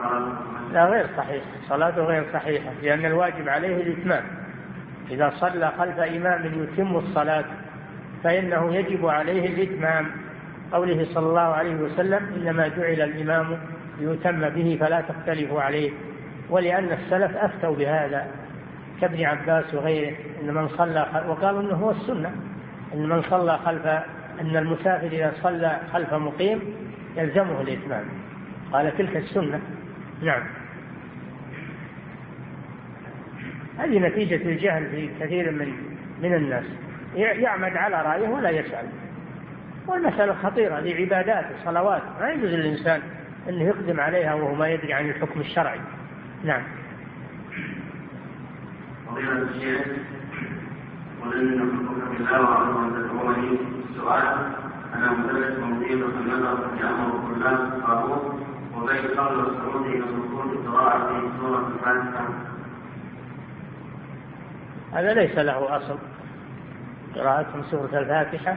صلاة لا غير صحيح صلاته غير صحيحة لأن الواجب عليه الإتمام. إذا صلى خلف إمام يتم الصلاة فإنه يجب عليه الإتمام قوله صلى الله عليه وسلم إنما جعل الإمام ليتم به فلا تختلفوا عليه. ولأن السلف أفتوا بهذا كابن عباس وغيره أن من صلى وقالوا أنه هو السنة أن من صلى خلف أن المسافر إذا صلى خلف مقيم يلزمه الإتمام. قال تلك السنة. نعم. هذه نتيجة الجهل في كثير من من الناس. يعمد على رأيه ولا يسأل. والمسألة خطيرة لعبادات وصلوات. ما يجوز للإنسان أنه يقدم عليها وهو ما يدري عن الحكم الشرعي. نعم. فضيلة الشيخ ولن بالله وعلم أن تدعوني السؤال. أنا مدرس مدير في المدرسة يأمر الطلاب الطاغوت وبين الصعود في سورة الفاتحة. هذا ليس له أصل. قراءتهم سورة الفاتحة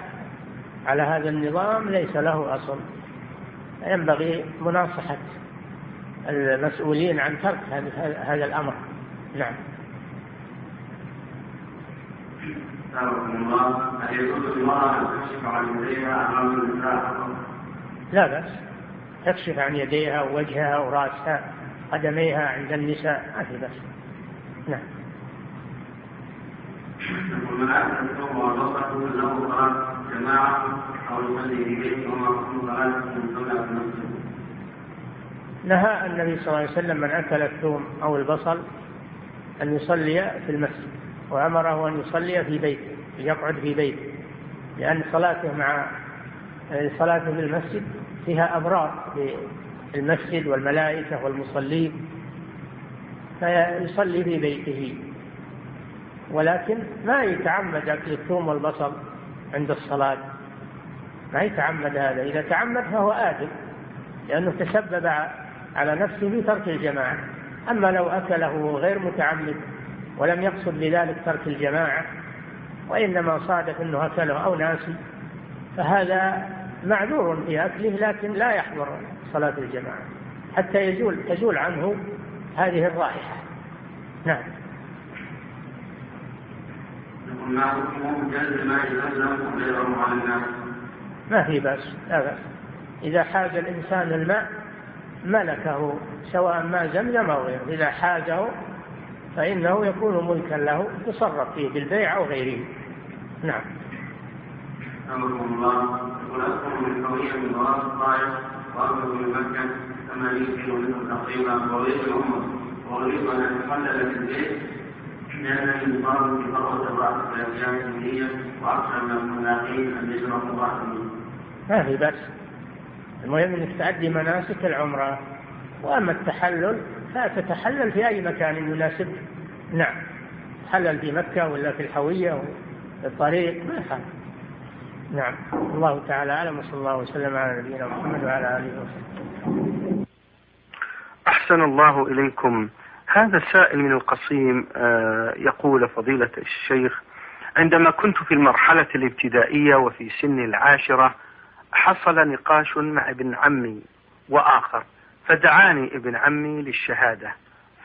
على هذا النظام ليس له أصل. ينبغي مناصحة. المسؤولين عن ترك هذا الأمر. نعم. لا بأس. تكشف عن يديها ووجهها ورأسها قدميها عند النساء ما في بأس. نعم. ومن الثوم وضبطه له جماعة أو يصلي في بيته وما من نهى النبي صلى الله عليه وسلم من أكل الثوم أو البصل أن يصلي في المسجد وأمره أن يصلي في بيته يقعد في بيته لأن صلاته مع صلاته في المسجد فيها أبرار في المسجد والملائكة والمصلين فيصلي في بيته. ولكن ما يتعمد أكل الثوم والبصل عند الصلاة. ما يتعمد هذا إذا تعمد فهو آثم لأنه تسبب على نفسه ترك الجماعة. أما لو أكله غير متعمد ولم يقصد بذلك ترك الجماعة وإنما صادف أنه أكله أو ناسي فهذا معذور في أكله لكن لا يحضر صلاة الجماعة. حتى يزول تزول عنه هذه الرائحة. نعم. ما في بأس لا بأس. إذا حاز الإنسان الماء ملكه سواء ماء زمزم أو غيره. إذا حازه فإنه يكون ملكا له يتصرف فيه بالبيع أو غيره. نعم. أمركم الله. أذكر من قوية من وراء الطائف وأرجو من مكة ثمانين كيلو منه تقريبا وأريد العمر وأريد أن أتخلل في البيت لأنني مصاب في فرقة الرأس في الأيام الدينية وأكثر من الملاقين أن يجرى ما في بأس. المهم أنك تأدي مناسك العمرة وأما التحلل فتتحلل في أي مكان يناسبك. نعم تحلل في مكة ولا في الحوية في الطريق ما يخالف. نعم الله تعالى أعلم وصلى الله وسلم على نبينا محمد وعلى آله وصحبه. أحسن الله إليكم. هذا السائل من القصيم آه، يقول فضيلة الشيخ عندما كنت في المرحلة الابتدائية وفي سن العاشرة حصل نقاش مع ابن عمي وآخر فدعاني ابن عمي للشهادة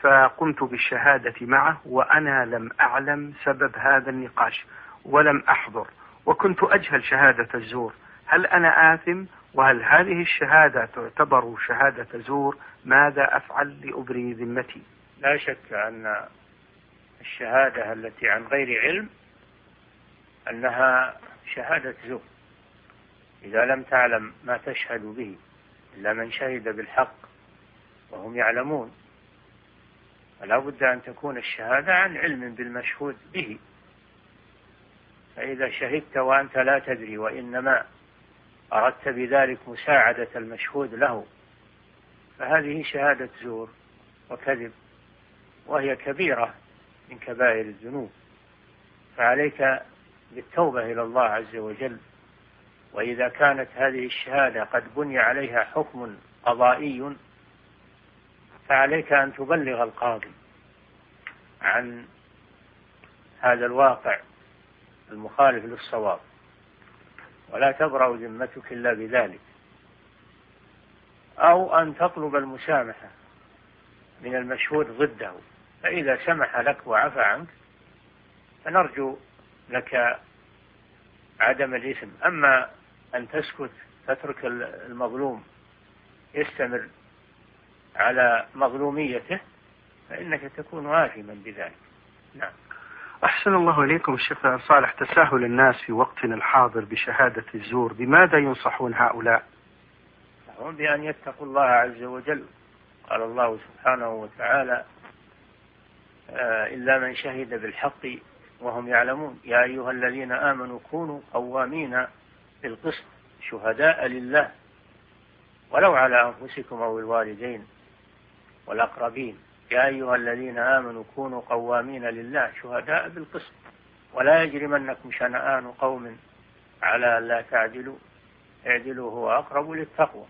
فقمت بالشهادة معه وأنا لم أعلم سبب هذا النقاش ولم أحضر وكنت أجهل شهادة الزور. هل أنا آثم؟ وهل هذه الشهادة تعتبر شهادة زور؟ ماذا أفعل لأبري ذمتي؟ لا شك أن الشهادة التي عن غير علم أنها شهادة زور. إذا لم تعلم ما تشهد به إلا من شهد بالحق وهم يعلمون. فلا بد أن تكون الشهادة عن علم بالمشهود به. فإذا شهدت وأنت لا تدري وإنما أردت بذلك مساعدة المشهود له فهذه شهادة زور وكذب وهي كبيرة من كبائر الذنوب. فعليك بالتوبة إلى الله عز وجل. وإذا كانت هذه الشهادة قد بني عليها حكم قضائي فعليك أن تبلغ القاضي عن هذا الواقع المخالف للصواب. ولا تبرأ ذمتك إلا بذلك. أو أن تطلب المسامحة من المشهود ضده. فإذا سمح لك وعفى عنك فنرجو لك عدم الإثم. أما أن تسكت تترك المظلوم يستمر على مظلوميته فإنك تكون آثما بذلك. نعم. أحسن الله إليكم الشيخ صالح تساهل الناس في وقتنا الحاضر بشهادة الزور بماذا ينصحون هؤلاء؟ هم بأن يتقوا الله عز وجل. قال الله سبحانه وتعالى آه، إلا من شهد بالحق وهم يعلمون. يا أيها الذين آمنوا كونوا قوامين بالقسط شهداء لله ولو على أنفسكم أو الوالدين والأقربين. يا أيها الذين آمنوا كونوا قوامين لله شهداء بالقسط. ولا يجرمنكم شنآن قوم على لا تعدلوا. اعدلوا هو أقرب للتقوى.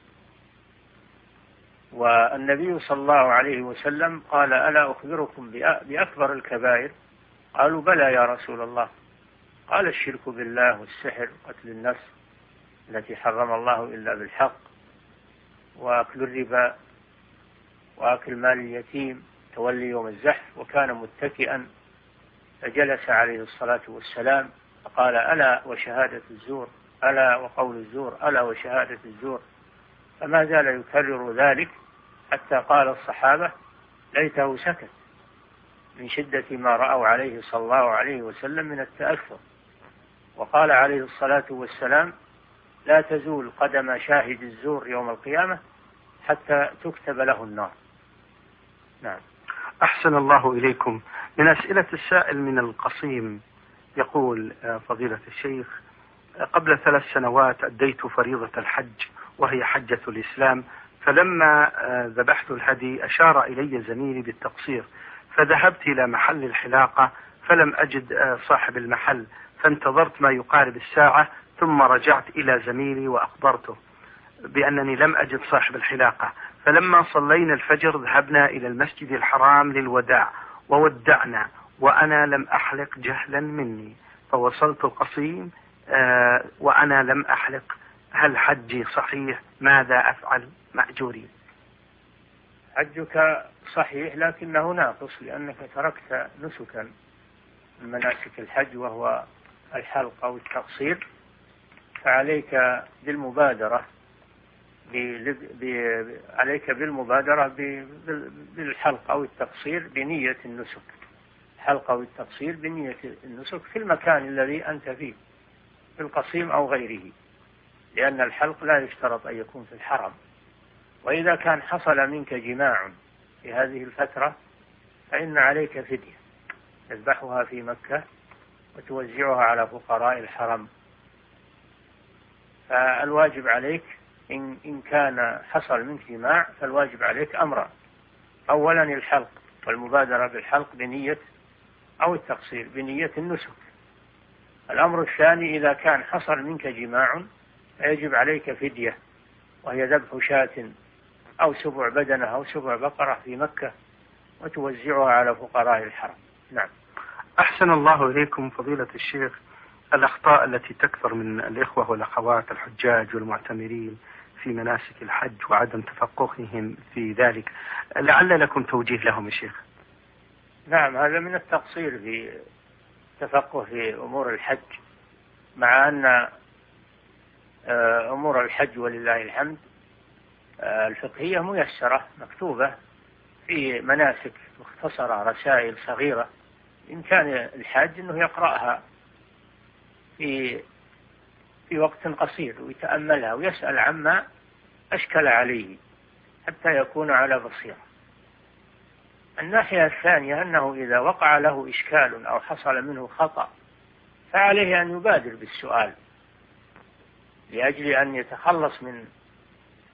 والنبي صلى الله عليه وسلم قال ألا أخبركم بأكبر الكبائر؟ قالوا بلى يا رسول الله. قال الشرك بالله والسحر وقتل النفس التي حرم الله إلا بالحق وأكل الربا وأكل مال اليتيم تولي يوم الزحف وكان متكئا فجلس عليه الصلاة والسلام فقال ألا وشهادة الزور؟ ألا وقول الزور؟ ألا وشهادة الزور؟ فما زال يكرر ذلك حتى قال الصحابة ليته سكت من شدة ما رأوا عليه صلى الله عليه وسلم من التأثر. وقال عليه الصلاة والسلام لا تزول قدم شاهد الزور يوم القيامة حتى تكتب له النار. نعم. أحسن الله إليكم. من أسئلة السائل من القصيم يقول آه، فضيلة الشيخ آه، قبل ثلاث سنوات أديت فريضة الحج وهي حجة الإسلام فلما آه، ذبحت الهدي أشار إلي زميلي بالتقصير فذهبت إلى محل الحلاقة فلم أجد صاحب المحل فانتظرت ما يقارب الساعة ثم رجعت إلى زميلي وأخبرته بأنني لم أجد صاحب الحلاقة. فلما صلينا الفجر ذهبنا إلى المسجد الحرام للوداع وودعنا وأنا لم أحلق جهلا مني. فوصلت القصيم آه وأنا لم أحلق. هل حجي صحيح؟ ماذا أفعل؟ مأجورين حجك صحيح لكنه ناقص لأنك تركت نسكا من مناسك الحج وهو الحلق أو التقصير. فعليك بالمبادرة عليك بالمبادرة بالحلق أو التقصير بنية النسك. الحلق أو التقصير بنية النسك في المكان الذي أنت فيه في القصيم أو غيره. لأن الحلق لا يشترط أن يكون في الحرم. وإذا كان حصل منك جماع في هذه الفترة فإن عليك فدية. تذبحها في مكة وتوزعها على فقراء الحرم. فالواجب عليك إن, إن كان حصل منك جماع فالواجب عليك أمران أولا الحلق والمبادرة بالحلق بنية أو التقصير بنية النسك. الأمر الثاني إذا كان حصل منك جماع فيجب عليك فدية وهي ذبح شاة أو سبع بدنة أو سبع بقرة في مكة وتوزعها على فقراء الحرم. نعم. أحسن الله إليكم فضيلة الشيخ. الأخطاء التي تكثر من الإخوة والأخوات الحجاج والمعتمرين في مناسك الحج وعدم تفقههم في ذلك. لعل لكم توجيه لهم يا شيخ. نعم هذا من التقصير في التفقه في أمور الحج مع أن آه، أمور الحج ولله الحمد آه، الفقهية ميسرة مكتوبة في مناسك مختصرة رسائل صغيرة إن كان الحاج أنه يقرأها في في وقت قصير ويتأملها ويسأل عما أشكل عليه حتى يكون على بصيرة. الناحية الثانية أنه إذا وقع له إشكال أو حصل منه خطأ فعليه أن يبادر بالسؤال لأجل أن يتخلص من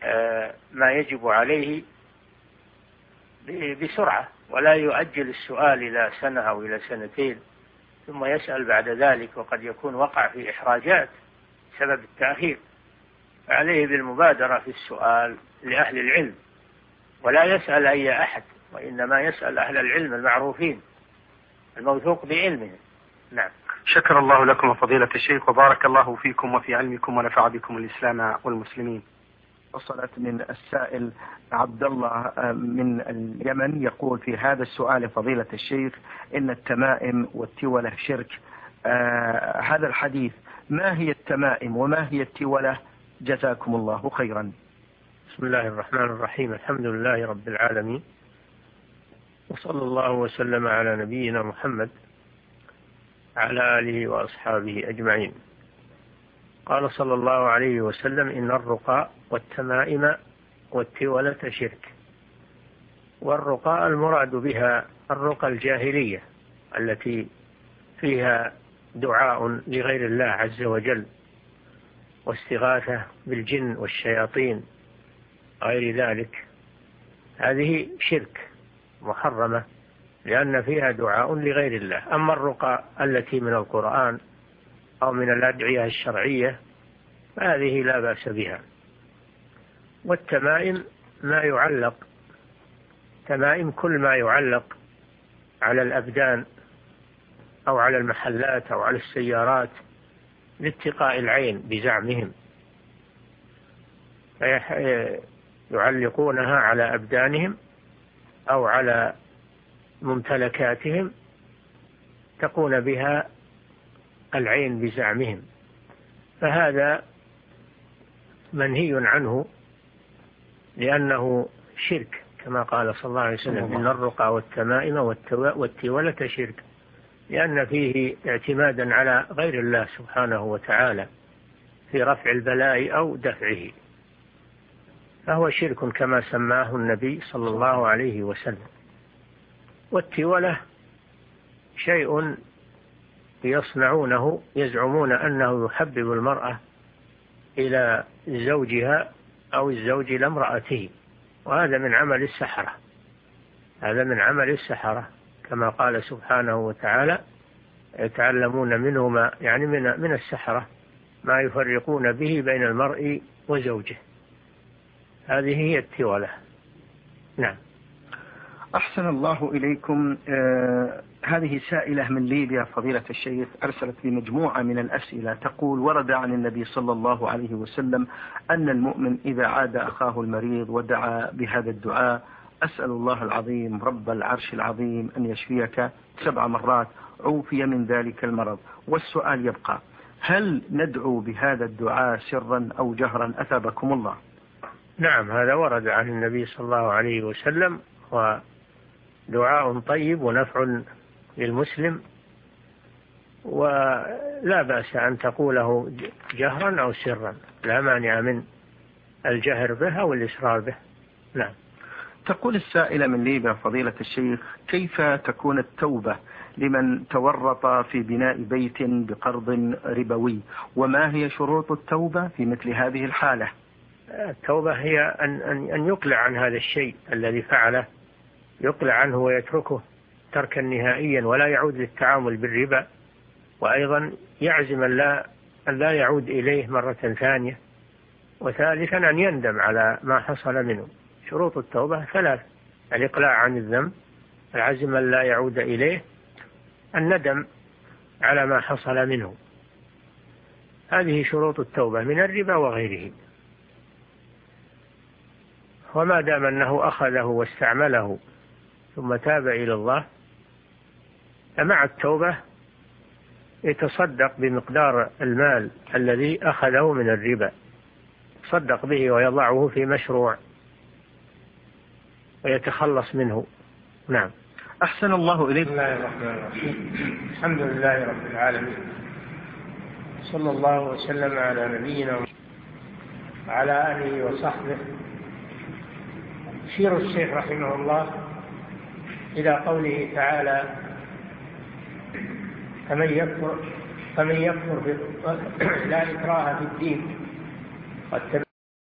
آه، ما يجب عليه بسرعة ولا يؤجل السؤال إلى سنة أو إلى سنتين. ثم يسأل بعد ذلك وقد يكون وقع في إحراجات سبب التأخير. فعليه بالمبادرة في السؤال لأهل العلم ولا يسأل أي أحد وإنما يسأل أهل العلم المعروفين الموثوق بعلمهم نعم. شكر الله لكم فضيلة الشيخ وبارك الله فيكم وفي علمكم ونفع بكم الإسلام والمسلمين. وصلت من السائل عبد الله آه، من اليمن يقول في هذا السؤال فضيلة الشيخ إن التمائم والتولة شرك. آه هذا الحديث ما هي التمائم وما هي التولة؟ جزاكم الله خيرا. بسم الله الرحمن الرحيم الحمد لله رب العالمين وصلى الله وسلم على نبينا محمد على آله وأصحابه أجمعين. قال صلى الله عليه وسلم إن الرقى والتمائم والتولة شرك. والرقى المراد بها الرقى الجاهلية التي فيها دعاء لغير الله عز وجل واستغاثة بالجن والشياطين غير ذلك. هذه شرك محرمة لأن فيها دعاء لغير الله. أما الرقى التي من القرآن أو من الأدعية الشرعية فهذه لا بأس بها. والتمائم ما يعلق تمائم كل ما يعلق على الأبدان أو على المحلات أو على السيارات لاتقاء العين بزعمهم. يعلقونها على أبدانهم أو على ممتلكاتهم تقون بها العين بزعمهم. فهذا منهي عنه لأنه شرك كما قال صلى الله عليه وسلم إن الرقى والتمائم والتولة شرك. لأن فيه اعتمادا على غير الله سبحانه وتعالى في رفع البلاء أو دفعه. فهو شرك كما سماه النبي صلى الله عليه وسلم. والتولة شيء يصنعونه يزعمون أنه يحبب المرأة إلى زوجها أو الزوج إلى امرأته وهذا من عمل السحرة. هذا من عمل السحرة. كما قال سبحانه وتعالى يتعلمون منه ما يعني من من السحرة ما يفرقون به بين المرء وزوجه. هذه هي التولة نعم. أحسن الله إليكم. آه هذه سائلة من ليبيا فضيلة الشيخ أرسلت بمجموعة من الأسئلة تقول ورد عن النبي صلى الله عليه وسلم أن المؤمن إذا عاد أخاه المريض ودعا بهذا الدعاء أسأل الله العظيم رب العرش العظيم أن يشفيك سبع مرات عوفي من ذلك المرض. والسؤال يبقى هل ندعو بهذا الدعاء سرا أو جهرا؟ أثابكم الله. نعم هذا ورد عن النبي صلى الله عليه وسلم ودعاء طيب ونفع للمسلم ولا بأس أن تقوله جهرا أو سرا لا مانع من الجهر به أو الإسرار به. نعم. تقول السائلة من ليبيا فضيلة الشيخ كيف تكون التوبة لمن تورط في بناء بيت بقرض ربوي؟ وما هي شروط التوبة في مثل هذه الحالة؟ التوبة هي أن, أن, أن يقلع عن هذا الشيء الذي فعله. يقلع عنه ويتركه تركا نهائيا ولا يعود للتعامل بالربا وأيضا يعزم أن لا, أن لا يعود إليه مرة ثانية وثالثا أن يندم على ما حصل منه. شروط التوبة ثلاث الإقلاع عن الذنب العزم أن لا يعود إليه الندم على ما حصل منه. هذه شروط التوبة من الربا وغيره. وما دام أنه أخذه واستعمله ثم تاب إلى الله فمع التوبة يتصدق بمقدار المال الذي أخذه من الربا. يتصدق به ويضعه في مشروع ويتخلص منه. نعم. أحسن الله إليك. بسم الله الرحمن الرحيم. الحمد لله رب العالمين. صلى الله وسلم على نبينا وعلى آله وصحبه. يشير الشيخ رحمه الله إلى قوله تعالى فمن يكفر فمن يكفر [CLEARS THROAT] لا إكراه في الدين.